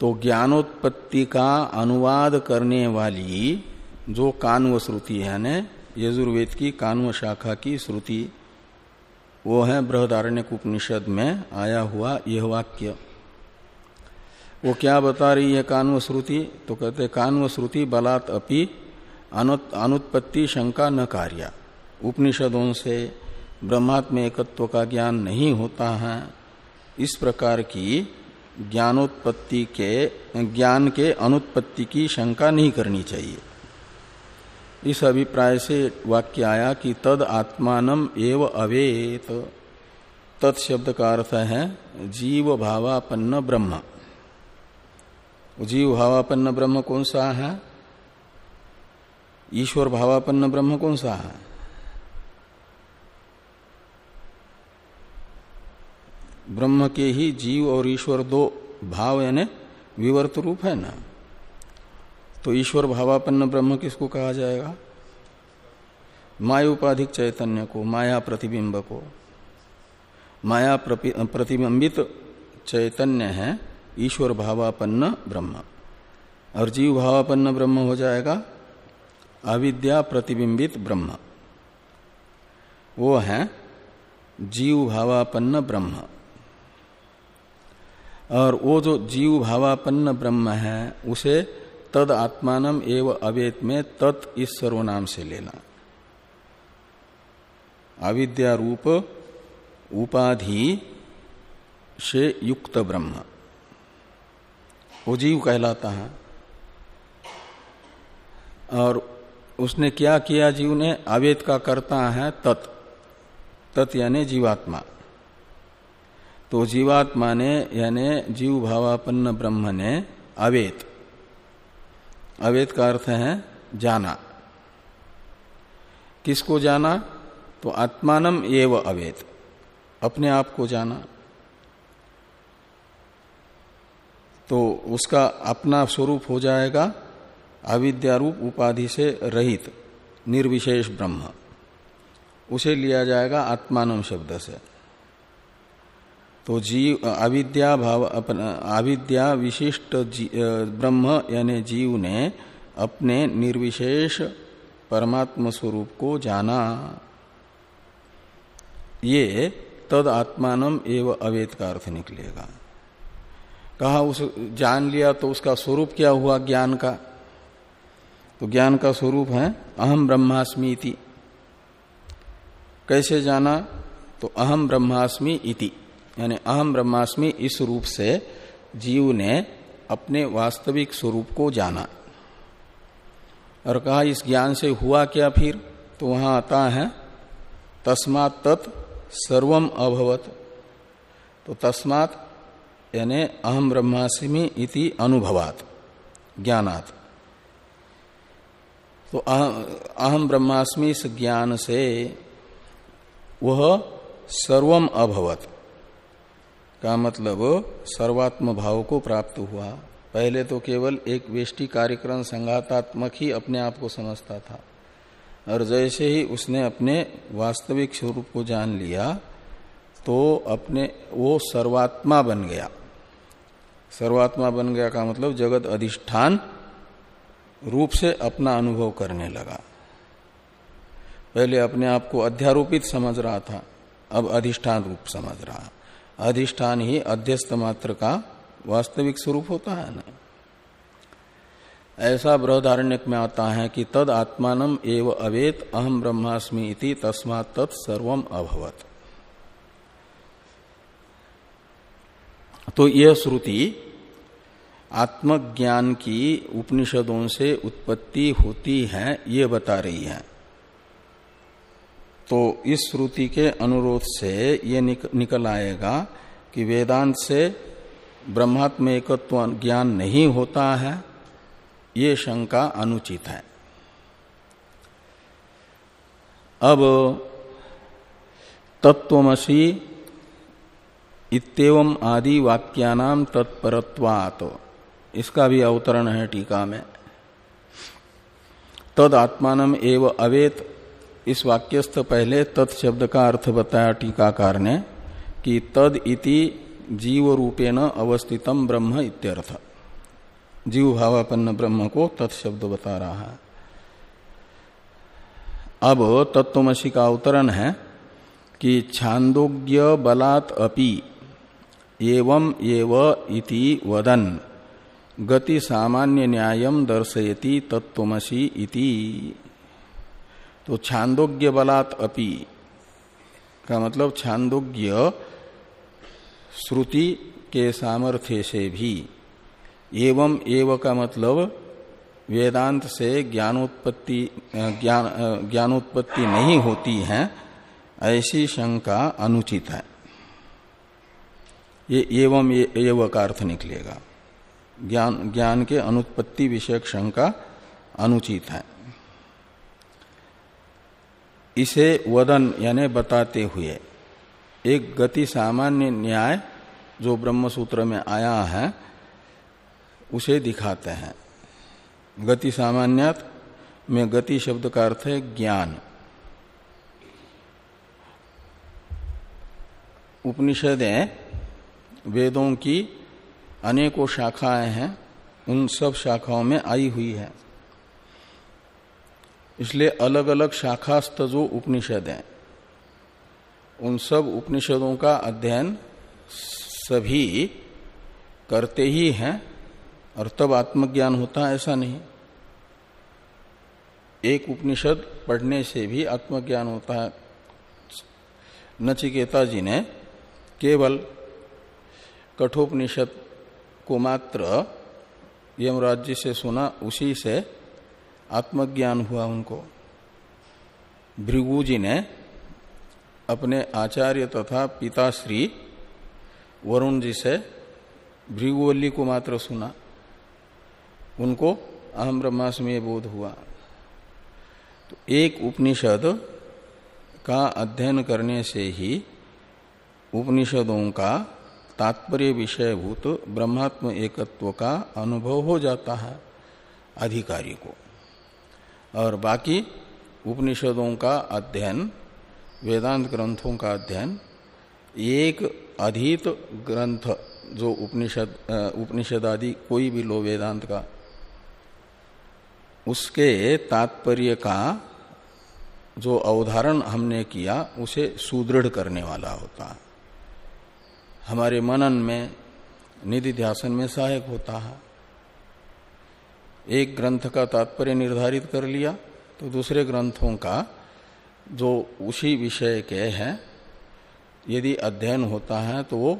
तो ज्ञानोत्पत्ति का अनुवाद करने वाली जो कान्व श्रुति है न, यजुर्वेद की कानव शाखा की श्रुति वो है बृहदारण्य उपनिषद में आया हुआ यह वाक्य। वो क्या बता रही है कान्व श्रुति? तो कहते कान्व श्रुति बलात् अपि अनुत्पत्ति शंका न कार्य। उपनिषदों से ब्रह्मात्म एकत्व का ज्ञान नहीं होता है। इस प्रकार की ज्ञानोत्पत्ति के, ज्ञान के अनुत्पत्ति की शंका नहीं करनी चाहिए। इस अभिप्राय से वाक्य आया कि तद आत्मानम एव अवेत। तत्शब्द का अर्थ है जीव भावापन्न ब्रह्म। जीव भावापन्न ब्रह्म कौन सा है? ईश्वर भावापन्न ब्रह्म कौन सा है? ब्रह्म के ही जीव और ईश्वर दो भाव यानी विवर्त रूप है ना। तो ईश्वर भावापन्न ब्रह्म किसको कहा जाएगा? माया उपाधिक चैतन्य को, माया प्रतिबिंब को। माया प्रतिबिंबित चैतन्य है ईश्वर भावापन्न ब्रह्म। और जीव भावापन्न ब्रह्म हो जाएगा अविद्या प्रतिबिंबित ब्रह्म। वो है जीव भावापन्न ब्रह्म। और वो जो जीव भावापन्न ब्रह्म है, उसे तद आत्मानम एव अवेत में तत् इस सर्वनाम से लेना। अविद्या रूप, उपाधि, से युक्त ब्रह्म। वो जीव कहलाता है। और उसने क्या किया जीव ने? अवेद का करता है तत्। तत् यानी जीवात्मा। तो जीवात्मा ने, यानी जीव भावापन्न ब्रह्म ने अवेद। अवेद का अर्थ है जाना। किसको जाना? तो आत्मानम एव अवेद अपने आप को जाना। तो उसका अपना स्वरूप हो जाएगा अविद्यारूप उपाधि से रहित, निर्विशेष ब्रह्म। उसे लिया जाएगा आत्मानम शब्द से। तो जीव, अविद्या भाव अपना, अविद्या विशिष्ट ब्रह्म यानी जीव ने अपने निर्विशेष परमात्म स्वरूप को जाना। ये तद आत्मान एवं अवेद का अर्थ निकलेगा। कहा उस, जान लिया तो उसका स्वरूप क्या हुआ ज्ञान का? तो ज्ञान का स्वरूप है, अहम ब्रह्मास्मि इति। कैसे जाना? तो अहम ब्रह्मास्मि इति। यानी अहम ब्रह्मास्मि इस रूप से जीव ने अपने वास्तविक स्वरूप को जाना। और कहा, इस ज्ञान से हुआ क्या फिर? तो वहाँ आता है, तस्मात तत् सर्वम अभवत। तो तस्मात, यानी अहम ब्रह्मास्मि इति अनुभवात, ज्ञानात्। तो अहम ब्रह्मास्मि इस ज्ञान से वह सर्वम अभवत। का मतलब सर्वात्म भाव को प्राप्त हुआ। पहले तो केवल एक वेष्टि कार्यक्रम संघातात्मक ही अपने आप को समझता था। और जैसे ही उसने अपने वास्तविक स्वरूप को जान लिया तो अपने वो सर्वात्मा बन गया। सर्वात्मा बन गया का मतलब जगत अधिष्ठान रूप से अपना अनुभव करने लगा। पहले अपने आप को अध्यारोपित समझ रहा था, अब अधिष्ठान रूप समझ रहा। अधिष्ठान ही अध्यस्त मात्र का वास्तविक स्वरूप होता है ना। ऐसा बृहदारण्य में आता है कि तद आत्मान एव अवेत अहम ब्रह्मास्मि इति तस्मात् तत्सर्वम अभवत। तो यह श्रुति आत्मज्ञान की उपनिषदों से उत्पत्ति होती है, ये बता रही है। तो इस श्रुति के अनुरोध से ये निक, निकल आएगा कि वेदांत से ब्रह्मात्म एकत्व ज्ञान नहीं होता है ये शंका अनुचित है। अब तत्वमसी इतम आदि वाक्यानाम तत्परत्वात्। इसका भी अवतरण है टीका में। तद आत्मान एव अवेत इस वाक्यस्थ पहले तत्शब्द का अर्थ बताया टीकाकार ने कि तद इति जीव रूपेण अवस्थितम ब्रह्म इत्यर्थ। जीव भावापन्न ब्रह्म को तत्शब्द बता रहा है। अब तत्वमसी का अवतरण है कि छांदोग्य बलात् अपि एवं एव इति वदन। गति सामान्य न्यायम दर्शयति तत्वमसी इति। तो छांदोग्य बलात् अपि, का मतलब छांदोग्य श्रुति के सामर्थ्य से भी, एवं एव का मतलब वेदांत से ज्ञानोत्पत्ति ज्ञान ज्ञानोत्पत्ति नहीं होती है, ऐसी शंका अनुचित है। ये एवं एव का अर्थ निकलेगा। ज्ञान ज्ञान के अनुत्पत्ति विषयक शंका अनुचित है। इसे वदन यानी बताते हुए, एक गति सामान्य न्याय जो ब्रह्म सूत्र में आया है, उसे दिखाते हैं। गति सामान्य में गति शब्द का अर्थ है ज्ञान। उपनिषदें वेदों की अनेकों शाखाएँ हैं, उन सब शाखाओं में आई हुई है। इसलिए अलग अलग शाखास्त जो उपनिषद हैं। उन सब उपनिषदों का अध्ययन सभी करते ही हैं और तब आत्मज्ञान होता ऐसा नहीं। एक उपनिषद पढ़ने से भी आत्मज्ञान होता है। नचिकेता जी ने केवल कठोपनिषद को मात्र यमराज जी से सुना, उसी से आत्मज्ञान हुआ उनको। भृगु जी ने अपने आचार्य तथा पिताश्री वरुण जी से भृगुवल्ली को मात्र सुना। उनको अहम ब्रह्मास्मि बोध हुआ। तो एक उपनिषद का अध्ययन करने से ही उपनिषदों का तात्पर्य विषयभूत ब्रह्मात्म एकत्व का अनुभव हो जाता है अधिकारी को। और बाकी उपनिषदों का अध्ययन, वेदांत ग्रंथों का अध्ययन, एक अधीत ग्रंथ जो उपनिषद उपनिषद आदि कोई भी लो वेदांत का, उसके तात्पर्य का जो अवधारण हमने किया, उसे सुदृढ़ करने वाला होता। हमारे मनन में निधि ध्यासन में सहायक होता है। एक ग्रंथ का तात्पर्य निर्धारित कर लिया तो दूसरे ग्रंथों का जो उसी विषय के हैं, यदि अध्ययन होता है तो वो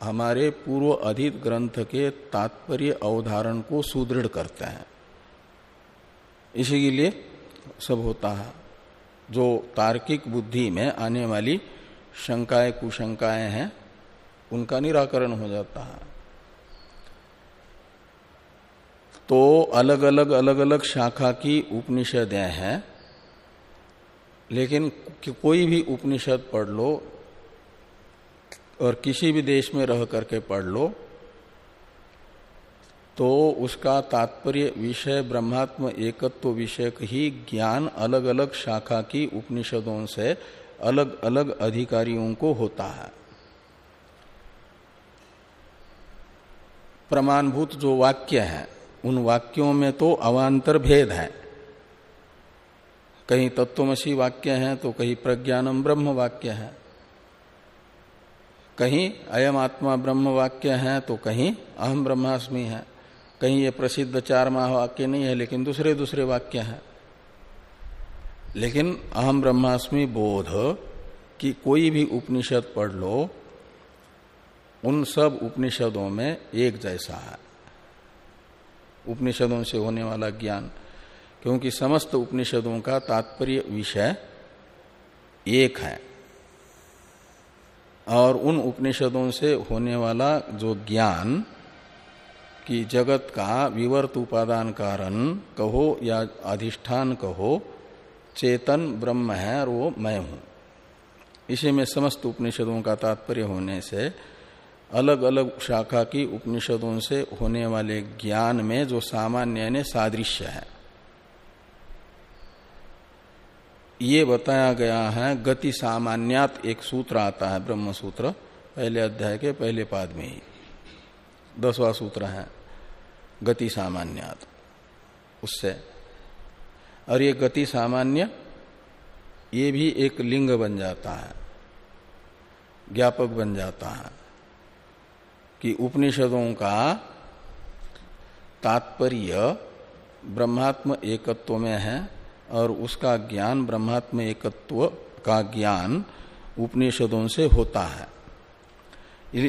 हमारे पूर्व अधित ग्रंथ के तात्पर्य अवधारण को सुदृढ़ करते हैं। इसी के लिए सब होता है। जो तार्किक बुद्धि में आने वाली शंकाएँ, कुशंकाएँ हैं, उनका निराकरण हो जाता है। तो अलग अलग अलग अलग शाखा की उपनिषदें हैं, लेकिन कोई भी उपनिषद पढ़ लो और किसी भी देश में रह करके पढ़ लो तो उसका तात्पर्य विषय ब्रह्मात्म एकत्व विषय ही ज्ञान अलग अलग शाखा की उपनिषदों से अलग अलग अधिकारियों को होता है। प्रमाणभूत जो वाक्य है उन वाक्यों में तो अवान्तर भेद है। कहीं तत्वमसी वाक्य है तो कहीं प्रज्ञानम ब्रह्म वाक्य है। कहीं अयम आत्मा ब्रह्म वाक्य है तो कहीं अहम ब्रह्मास्मि है। कहीं ये प्रसिद्ध चार माह वाक्य नहीं है, लेकिन दूसरे दूसरे वाक्य हैं। लेकिन अहम ब्रह्मास्मि बोध कि कोई भी उपनिषद पढ़ लो, उन सब उपनिषदों में एक जैसा है। उपनिषदों से होने वाला ज्ञान, क्योंकि समस्त उपनिषदों का तात्पर्य विषय एक है। और उन उपनिषदों से होने वाला जो ज्ञान कि जगत का विवर्त उपादान कारण कहो या अधिष्ठान कहो, चेतन ब्रह्म है और वो मैं हूँ। इसी में समस्त उपनिषदों का तात्पर्य होने से अलग अलग शाखा की उपनिषदों से होने वाले ज्ञान में जो सामान्य ने सादृश्य है। ये बताया गया है, गति सामान्यात एक सूत्र आता है ब्रह्म सूत्र पहले अध्याय के पहले पाद में ही। दसवा सूत्र है, गति सामान्यात। उससे, और ये गति सामान्य, ये भी एक लिंग बन जाता है, ज्ञापक बन जाता है। कि उपनिषदों का तात्पर्य ब्रह्मात्म एकत्व में है और उसका ज्ञान ब्रह्मात्म एकत्व का ज्ञान उपनिषदों से होता है।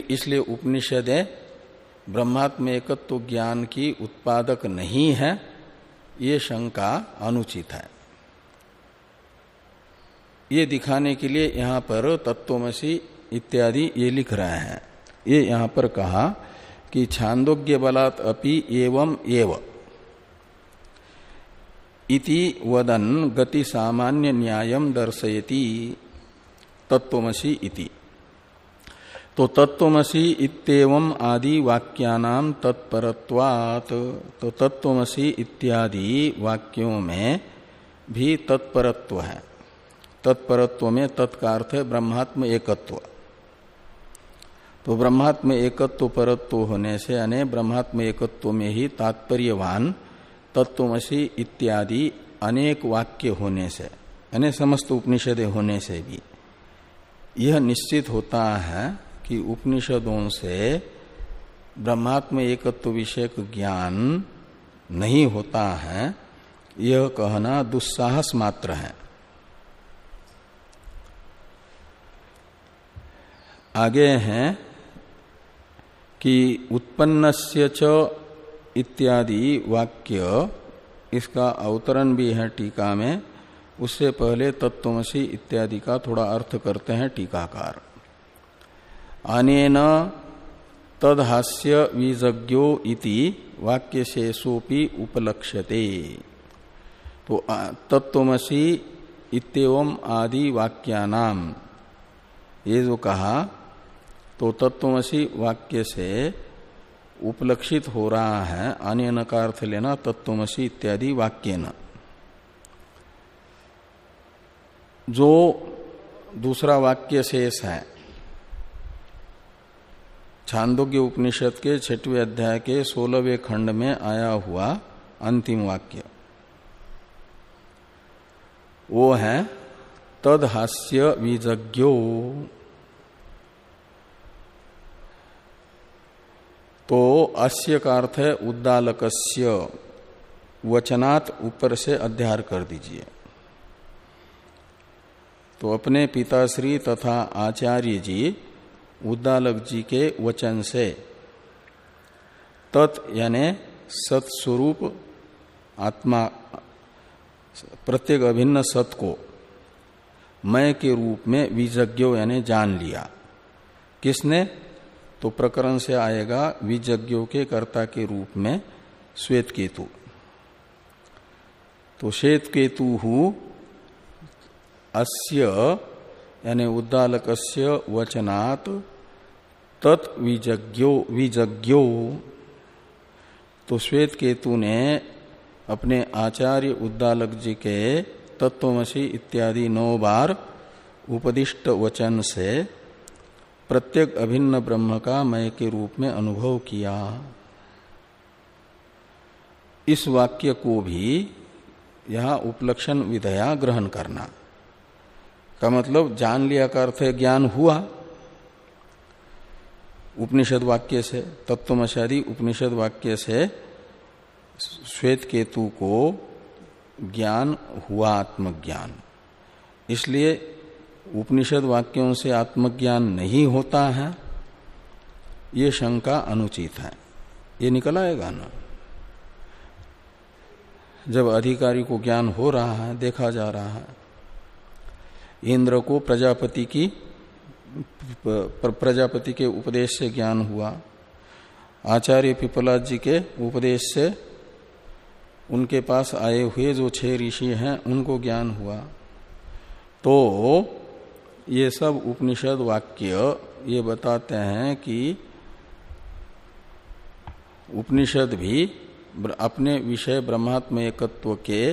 इसलिए उपनिषदें ब्रह्मात्म एकत्व ज्ञान की उत्पादक नहीं है, ये शंका अनुचित है। ये दिखाने के लिए यहाँ पर तत्वमसी इत्यादि ये लिख रहे हैं। ये यहाँ पर कहा कि छांदोग्य बलात् अपि एवं एव। इति वदन गति सामान्य न्यायम दर्शयति तत्वमसी इति। तो तत्वमसी इतम आदि वाक्यानाम तत्परत्वात्। तो तत्वमसी इत्यादि वाक्यों में भी तत्परत्व है। तत्परत्व में तत्कार्थ है ब्रह्मात्म एकत्व। तो ब्रह्मात्म एकत्व परत्व होने से यानी ब्रह्मात्म एकत्व में ही तात्पर्यवान, तत्वमसी इत्यादि अनेक वाक्य होने से यानी समस्त उपनिषदे होने से भी। यह निश्चित होता है कि उपनिषदों से ब्रह्मात्म एकत्व विषयक ज्ञान नहीं होता है। यह कहना दुस्साहस मात्र है। आगे हैं कि उत्पन्नस्य च इत्यादि वाक्य, इसका अवतरण भी है टीका में, उससे पहले तत्वमसी इत्यादि का थोड़ा अर्थ करते हैं टीकाकार। अनेन तदहास्य विजज्ञो इति वाक्य शेषोपि उपलक्ष्यते। तो तत्वमसी इतम आदि वाक्यानाम, ये जो कहा तो तत्वमसी वाक्य से उपलक्षित हो रहा है अन्य अर्थ लेना तत्वमसी इत्यादि वाक्य न जो दूसरा वाक्य शेष है, छांदोग्य उपनिषद के छठवें अध्याय के सोलहवें खंड में आया हुआ अंतिम वाक्य। वो है तद हास्य विजज्ञो। तो अस्य का अर्थ है उद्दालकस्य। वचनात् ऊपर से अध्यार कर दीजिए। तो अपने पिताश्री तथा आचार्य जी, उद्दालक जी के वचन से, तत् यानि सत्स्वरूप आत्मा, प्रत्येक अभिन्न सत को मय के रूप में विजज्ञो यानी जान लिया। किसने? तो प्रकरण से आएगा विजज्ञों के कर्ता के रूप में श्वेत केतु तो श्वेत केतु अस्य, यानी उद्दालक वचनात् तत् विजज्ञो विजज्ञो। तो श्वेत केतु ने अपने आचार्य उद्दालक जी के तत्वमसी इत्यादि नौ बार उपदिष्ट वचन से प्रत्येक अभिन्न ब्रह्म का मय के रूप में अनुभव किया। इस वाक्य को भी यहाँ उपलक्षण विधया ग्रहण करना। का मतलब जान लिया का अर्थ ज्ञान हुआ। उपनिषद वाक्य से तत्वमशादी उपनिषद वाक्य से श्वेत केतु को ज्ञान, हुआ आत्मज्ञान। इसलिए उपनिषद वाक्यों से आत्मज्ञान नहीं होता है, ये शंका अनुचित है। ये निकल आएगा ना? जब अधिकारी को ज्ञान हो रहा है, देखा जा रहा है, इंद्र को प्रजापति की प्रजापति के उपदेश से ज्ञान हुआ, आचार्य पिपला जी के उपदेश से उनके पास आए हुए जो छह ऋषि हैं, उनको ज्ञान हुआ तो ये सब उपनिषद वाक्य ये बताते हैं कि उपनिषद भी अपने विषय ब्रह्मात्म एकत्व के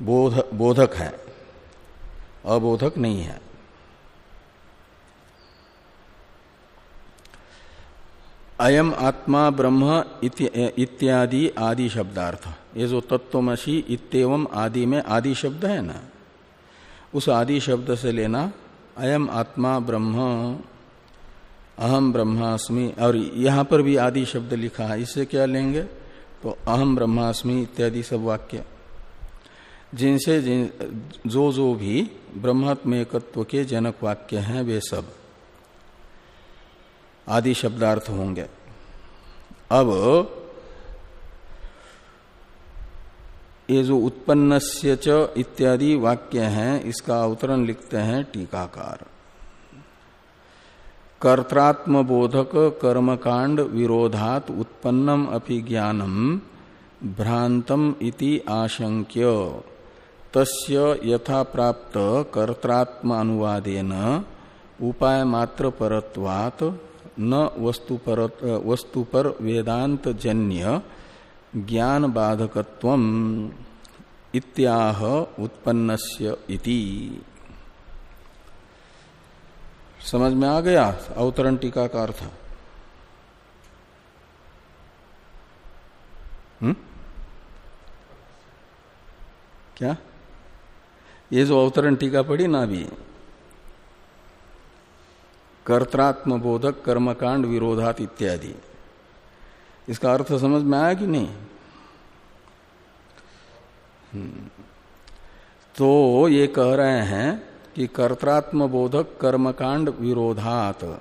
बोध, बोधक है, अबोधक नहीं है। अयम आत्मा ब्रह्म इत्यादि आदि शब्दार्थ। ये जो तत्वमसी इतम आदि में आदि शब्द है ना, उस आदि शब्द से लेना अयम आत्मा ब्रह्म। अहम ब्रह्मास्मि। और यहाँ पर भी आदि शब्द लिखा है, इससे क्या लेंगे? तो अहम ब्रह्मास्मि इत्यादि सब वाक्य। जिनसे जिन, जो जो भी ब्रह्मात्म एकत्व के जनक वाक्य हैं, वे सब आदि शब्दार्थ होंगे। अब ये जो उत्पन्न च इत्यादि वाक्य हैं, इसका अवतरण लिखते हैं टीकाकार। कर्त्रात्म बोधक कर्मकांड विरोधात उत्पन्नम अपि ज्ञानम भ्रांतम इति आशंक्य तस्य यथा प्राप्त कर्त्रात्म अनुवादेन उपाय मात्र परत्वात न वस्तु पर वस्तु पर वेदांत जन्य ज्ञान बाधकत्व इत्याह उत्पन्नस्य इति। समझ में आ गया? अवतरण टीका का अर्थ। हम्म? क्या? ये जो अवतरण टीका पड़ी ना अभी कर्तात्म बोधक कर्मकांड, विरोधात इत्यादि। इसका अर्थ समझ में आया कि नहीं? हम्म। तो ये कह रहे हैं कि कर्तात्म बोधक कर्मकांड विरोधात,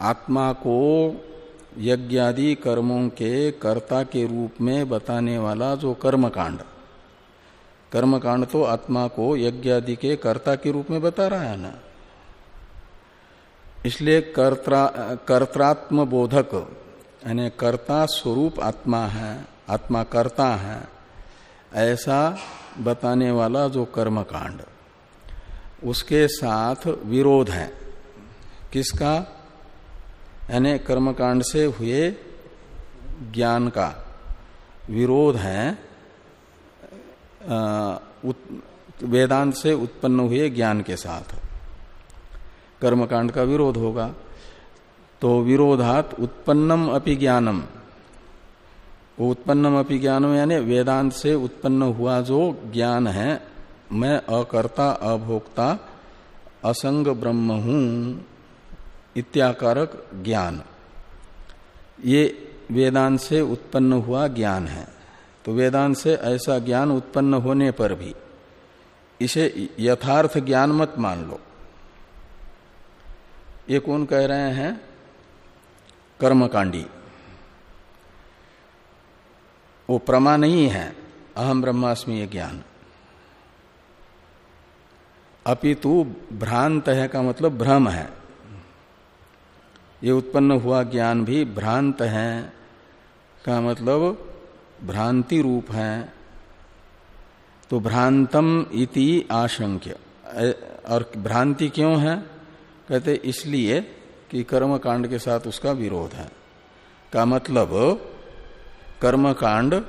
आत्मा को यज्ञादि कर्मों के कर्ता के रूप में बताने वाला जो कर्मकांड। कर्मकांड तो आत्मा को यज्ञादि के कर्ता के रूप में बता रहा है ना? इसलिए कर्त्रा कर्तात्म बोधक यानी कर्ता स्वरूप आत्मा है, आत्मा कर्ता है, ऐसा बताने वाला जो कर्मकांड, उसके साथ विरोध है। किसका? यानी कर्मकांड से हुए ज्ञान का विरोध है वेदांत से उत्पन्न हुए ज्ञान के साथ। कर्मकांड का विरोध होगा। तो विरोधात उत्पन्नम अपि ज्ञानम। वो उत्पन्नम अपि ज्ञानम यानी वेदांत से उत्पन्न हुआ जो ज्ञान है, मैं अकर्ता, अभोक्ता, असंग ब्रह्म हूँ, इत्याकारक ज्ञान। ये वेदांत से उत्पन्न हुआ ज्ञान है। तो वेदांत से ऐसा ज्ञान उत्पन्न होने पर भी इसे यथार्थ ज्ञान मत मान लो। ये कौन कह रहे हैं? कर्मकांडी। वो प्रमा नहीं है, अहम ब्रह्मास्मि ये ज्ञान। अपितु भ्रांत है का मतलब भ्रम है। ये उत्पन्न हुआ ज्ञान भी भ्रांत है का मतलब भ्रांति रूप है। तो भ्रांतम इति आशंक्य। और भ्रांति क्यों है? कहते इसलिए कि कर्म कांड के साथ उसका विरोध है। का मतलब कर्म कांड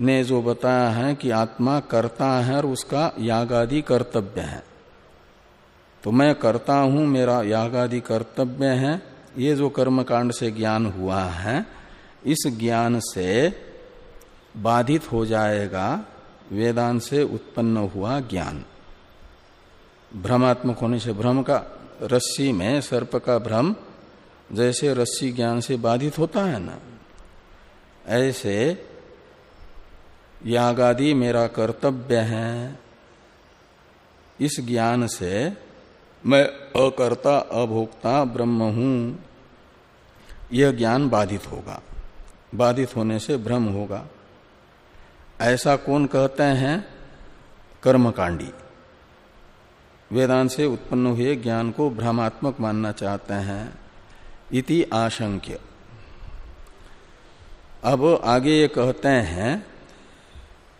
ने जो बताया है कि आत्मा करता है और उसका यागादि कर्तव्य है। तो मैं करता हूँ, मेरा याग आदि कर्तव्य है। ये जो कर्म कांड से ज्ञान हुआ है, इस ज्ञान से बाधित हो जाएगा, वेदांत से उत्पन्न हुआ ज्ञान। भ्रमात्मक होने से भ्रम का रस्सी में सर्प का भ्रम जैसे रस्सी ज्ञान से बाधित होता है ना। ऐसे यागादि मेरा कर्तव्य है। इस ज्ञान से मैं अकर्ता, अभोक्ता, ब्रह्म हूँ। यह ज्ञान बाधित होगा। बाधित होने से भ्रम होगा। ऐसा कौन कहते हैं? कर्मकांडी। वेदांत से उत्पन्न हुए ज्ञान को भ्रमात्मक मानना चाहते हैं। इति आशंक्य। अब आगे ये कहते हैं,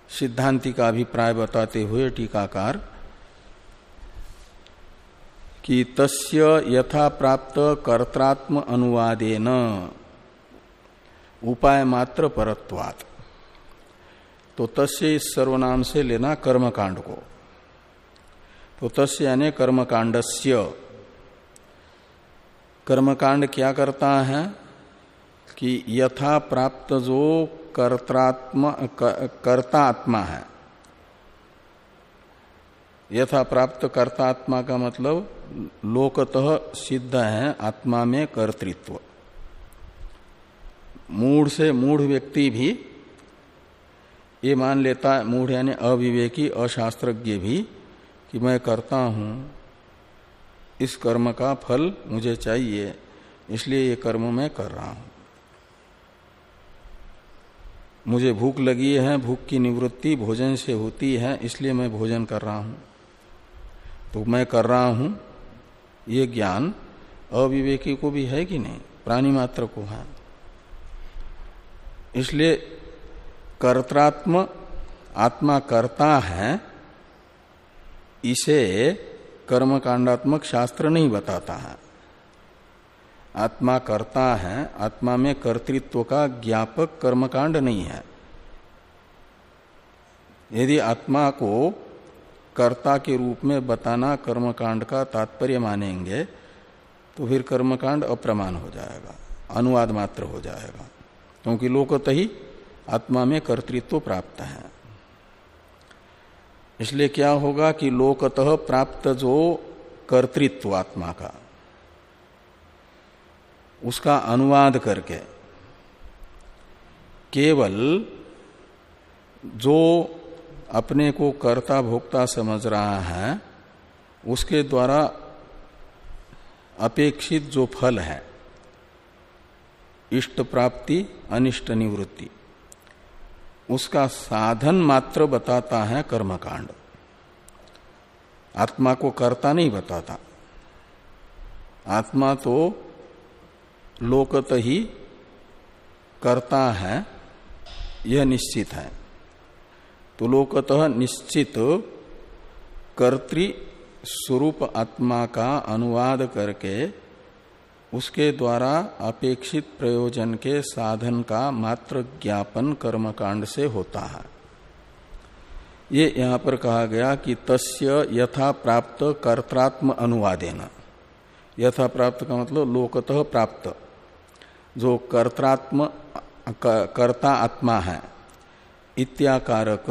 सिद्धांति का अभिप्राय बताते हुए टीकाकार, कि तस्य यथा प्राप्त कर्त्रात्म अनुवादेन, उपाय मात्र परत्वात। तो तस्य इस सर्वनाम से लेना कर्मकांड को। तो तस्य यानी कर्मकांडस्य। कर्मकांड क्या करता है? कि यथा प्राप्त जो कर्तात्मा कर्ता आत्मा है। यथा प्राप्त कर्तात्मा का मतलब लोकतः सिद्ध है आत्मा में कर्तृत्व। मूढ़ से मूढ़ व्यक्ति भी ये मान लेता है, मूढ़ यानी अविवेकी, अशास्त्रज्ञ भी कि मैं करता हूँ, इस कर्म का फल मुझे चाहिए, इसलिए ये कर्म मैं कर रहा हूँ। मुझे भूख लगी है, भूख की निवृत्ति भोजन से होती है, इसलिए मैं भोजन कर रहा हूँ। तो मैं कर रहा हूँ, ये ज्ञान अविवेकी को भी है कि नहीं? प्राणी मात्र को है। इसलिए कर्तात्म आत्मा करता है इसे कर्मकांडात्मक शास्त्र नहीं बताता है। आत्मा करता है, आत्मा में कर्तृत्व का ज्ञापक कर्मकांड नहीं है। यदि आत्मा को कर्ता के रूप में बताना कर्मकांड का तात्पर्य मानेंगे तो फिर कर्मकांड अप्रमाण हो जाएगा, अनुवाद मात्र हो जाएगा, क्योंकि लोकत ही आत्मा में कर्तृत्व प्राप्त है। इसलिए क्या होगा कि लोकतः प्राप्त जो कर्तृत्व आत्मा का, उसका अनुवाद करके केवल जो अपने को कर्ता भोक्ता समझ रहा है, उसके द्वारा अपेक्षित जो फल है, इष्ट प्राप्ति, अनिष्ट निवृत्ति। उसका साधन मात्र बताता है कर्मकांड। आत्मा को कर्ता नहीं बताता। आत्मा तो लोकत ही करता है, यह निश्चित है। तो लोकत निश्चित कर्तृ स्वरूप आत्मा का अनुवाद करके उसके द्वारा अपेक्षित प्रयोजन के साधन का मात्र ज्ञापन कर्मकांड से होता है। ये यहाँ पर कहा गया कि तस्य यथा प्राप्त कर्तात्म अनुवादेन। यथा प्राप्त का मतलब लोकतः प्राप्त। जो कर्तात्म कर्ता आत्मा है, इत्याकारक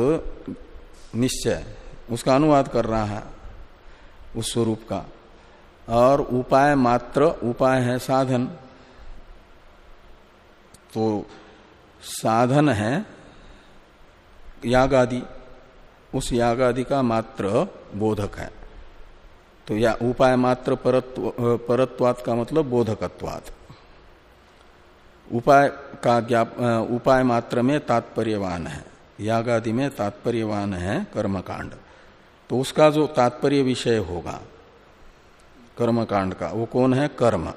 निश्चय, उसका अनुवाद कर रहा है, उस स्वरूप का। और उपाय मात्र, उपाय है साधन। तो साधन है यागादि। उस याग आदि का मात्र बोधक है। तो या उपाय मात्र परत्व, परत्वात का मतलब बोधकत्वात। उपाय का ज्ञाप, उपाय मात्र में तात्पर्यवान है। यागादि में तात्पर्यवान है कर्मकांड। तो उसका जो तात्पर्य विषय होगा कर्मकांड का। वो कौन है? कर्म।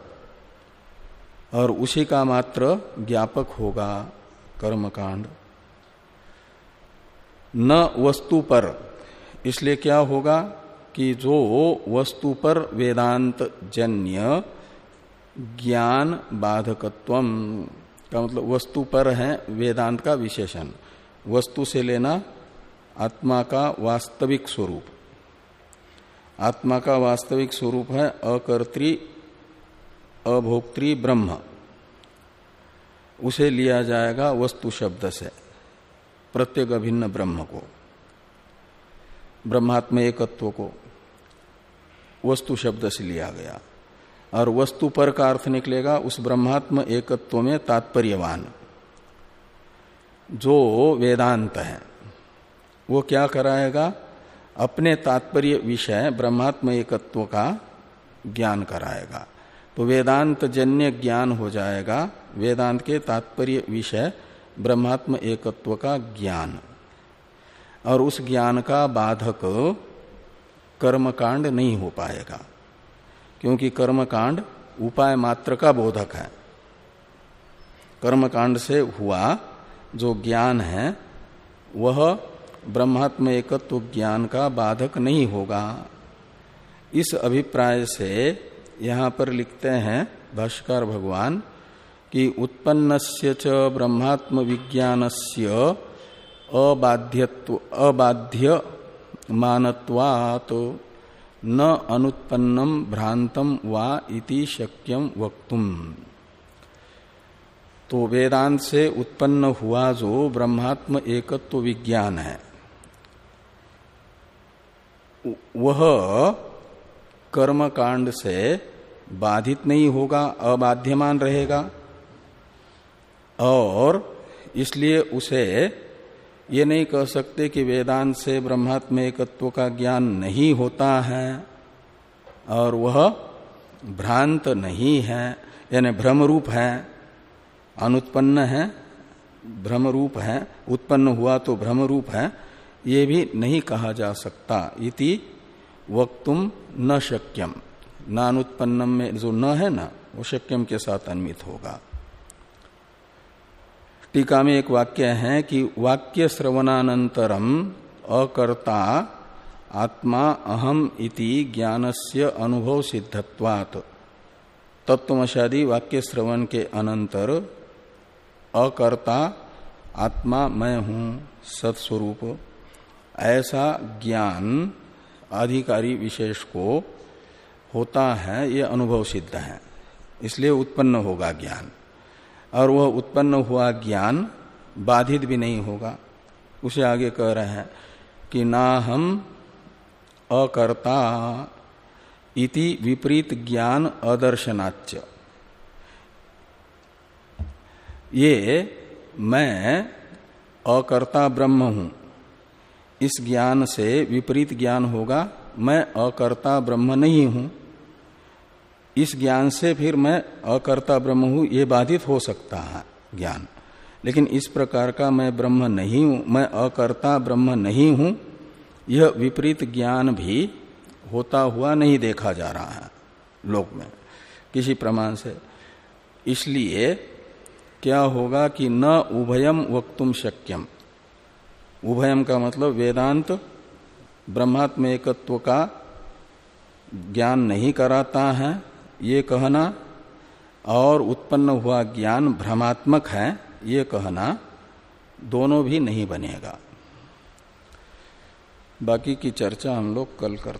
और उसी का मात्र ज्ञापक होगा कर्म कांड न वस्तु पर। इसलिए क्या होगा कि जो वस्तु पर वेदांत जन्य ज्ञान बाधकत्व का मतलब वस्तु पर है वेदांत का विशेषण। वस्तु से लेना आत्मा का वास्तविक स्वरूप। आत्मा का वास्तविक स्वरूप है अकर्त्री, अभोक्त्री, ब्रह्म। उसे लिया जाएगा वस्तु शब्द से, प्रत्येक अभिन्न ब्रह्म को, ब्रह्मात्म एकत्व को। वस्तु शब्द से लिया गया। और वस्तु पर का अर्थ निकलेगा उस ब्रह्मात्म एकत्व में तात्पर्यवान। जो वेदांत है, वो क्या कराएगा? अपने तात्पर्य विषय ब्रह्मात्म एकत्व का ज्ञान कराएगा। तो वेदांत जन्य ज्ञान हो जाएगा। वेदांत के तात्पर्य विषय ब्रह्मात्म एकत्व का ज्ञान। और उस ज्ञान का बाधक कर्मकांड नहीं हो पाएगा। क्योंकि कर्मकांड उपाय मात्र का बोधक है। कर्मकांड से हुआ जो ज्ञान है, वह ब्रह्मात्म एकत्व ज्ञान का बाधक नहीं होगा। इस अभिप्राय से यहाँ पर लिखते हैं भाष्कर भगवान कि उत्पन्नस्य च ब्रह्मात्म विज्ञानस्य अबाध्यत्व अबाध्य मानत्वात् न अनुत्पन्नम भ्रांतम वा इति शक्यम वक्तुम। तो वेदांत से उत्पन्न हुआ जो ब्रह्मात्म एकत्व विज्ञान है। वह कर्म कांड से बाधित नहीं होगा, अबाध्यमान रहेगा। और इसलिए उसे ये नहीं कह सकते कि वेदांत से ब्रह्मात्म एकत्व का ज्ञान नहीं होता है, और वह भ्रांत नहीं है, यानी भ्रम रूप है, अनुत्पन्न है भ्रम रूप है, उत्पन्न हुआ तो भ्रम रूप है ये भी नहीं कहा जा सकता। इति वक्तुम न शक्यम। नानुत्पन्नम में जो न है ना, वो शक्यम के साथ अन्वित होगा। टीका में एक वाक्य है कि वाक्य श्रवणानंतरम अकर्ता आत्मा अहम इति ज्ञानस्य अनुभव सिद्धत्वात्। तत्वशादी वाक्य श्रवण के अनंतर अकर्ता आत्मा मैं हूँ, सत्स्वरूप। ऐसा ज्ञान अधिकारी विशेष को होता है, ये अनुभव सिद्ध है। इसलिए उत्पन्न होगा ज्ञान। और वह उत्पन्न हुआ ज्ञान बाधित भी नहीं होगा। उसे आगे कह रहे हैं कि ना हम अकर्ता इति विपरीत ज्ञान अदर्शनाच्य ये मैं अकर्ता ब्रह्म हूँ। इस ज्ञान से विपरीत ज्ञान होगा। मैं अकर्ता ब्रह्म नहीं हूँ। इस ज्ञान से फिर मैं अकर्ता ब्रह्म हूँ, ये बाधित हो सकता है ज्ञान। लेकिन इस प्रकार का मैं ब्रह्म नहीं हूँ, मैं अकर्ता ब्रह्म नहीं हूँ, यह विपरीत ज्ञान भी होता हुआ नहीं देखा जा रहा है लोक में। किसी प्रमाण से। इसलिए क्या होगा कि न उभयम वक्तुम शक्यम। उभयम का मतलब वेदांत ब्रह्मात्म एकत्व का ज्ञान नहीं कराता है, ये कहना, और उत्पन्न हुआ ज्ञान भ्रमात्मक है, ये कहना दोनों भी नहीं बनेगा। बाकी की चर्चा हम लोग कल करते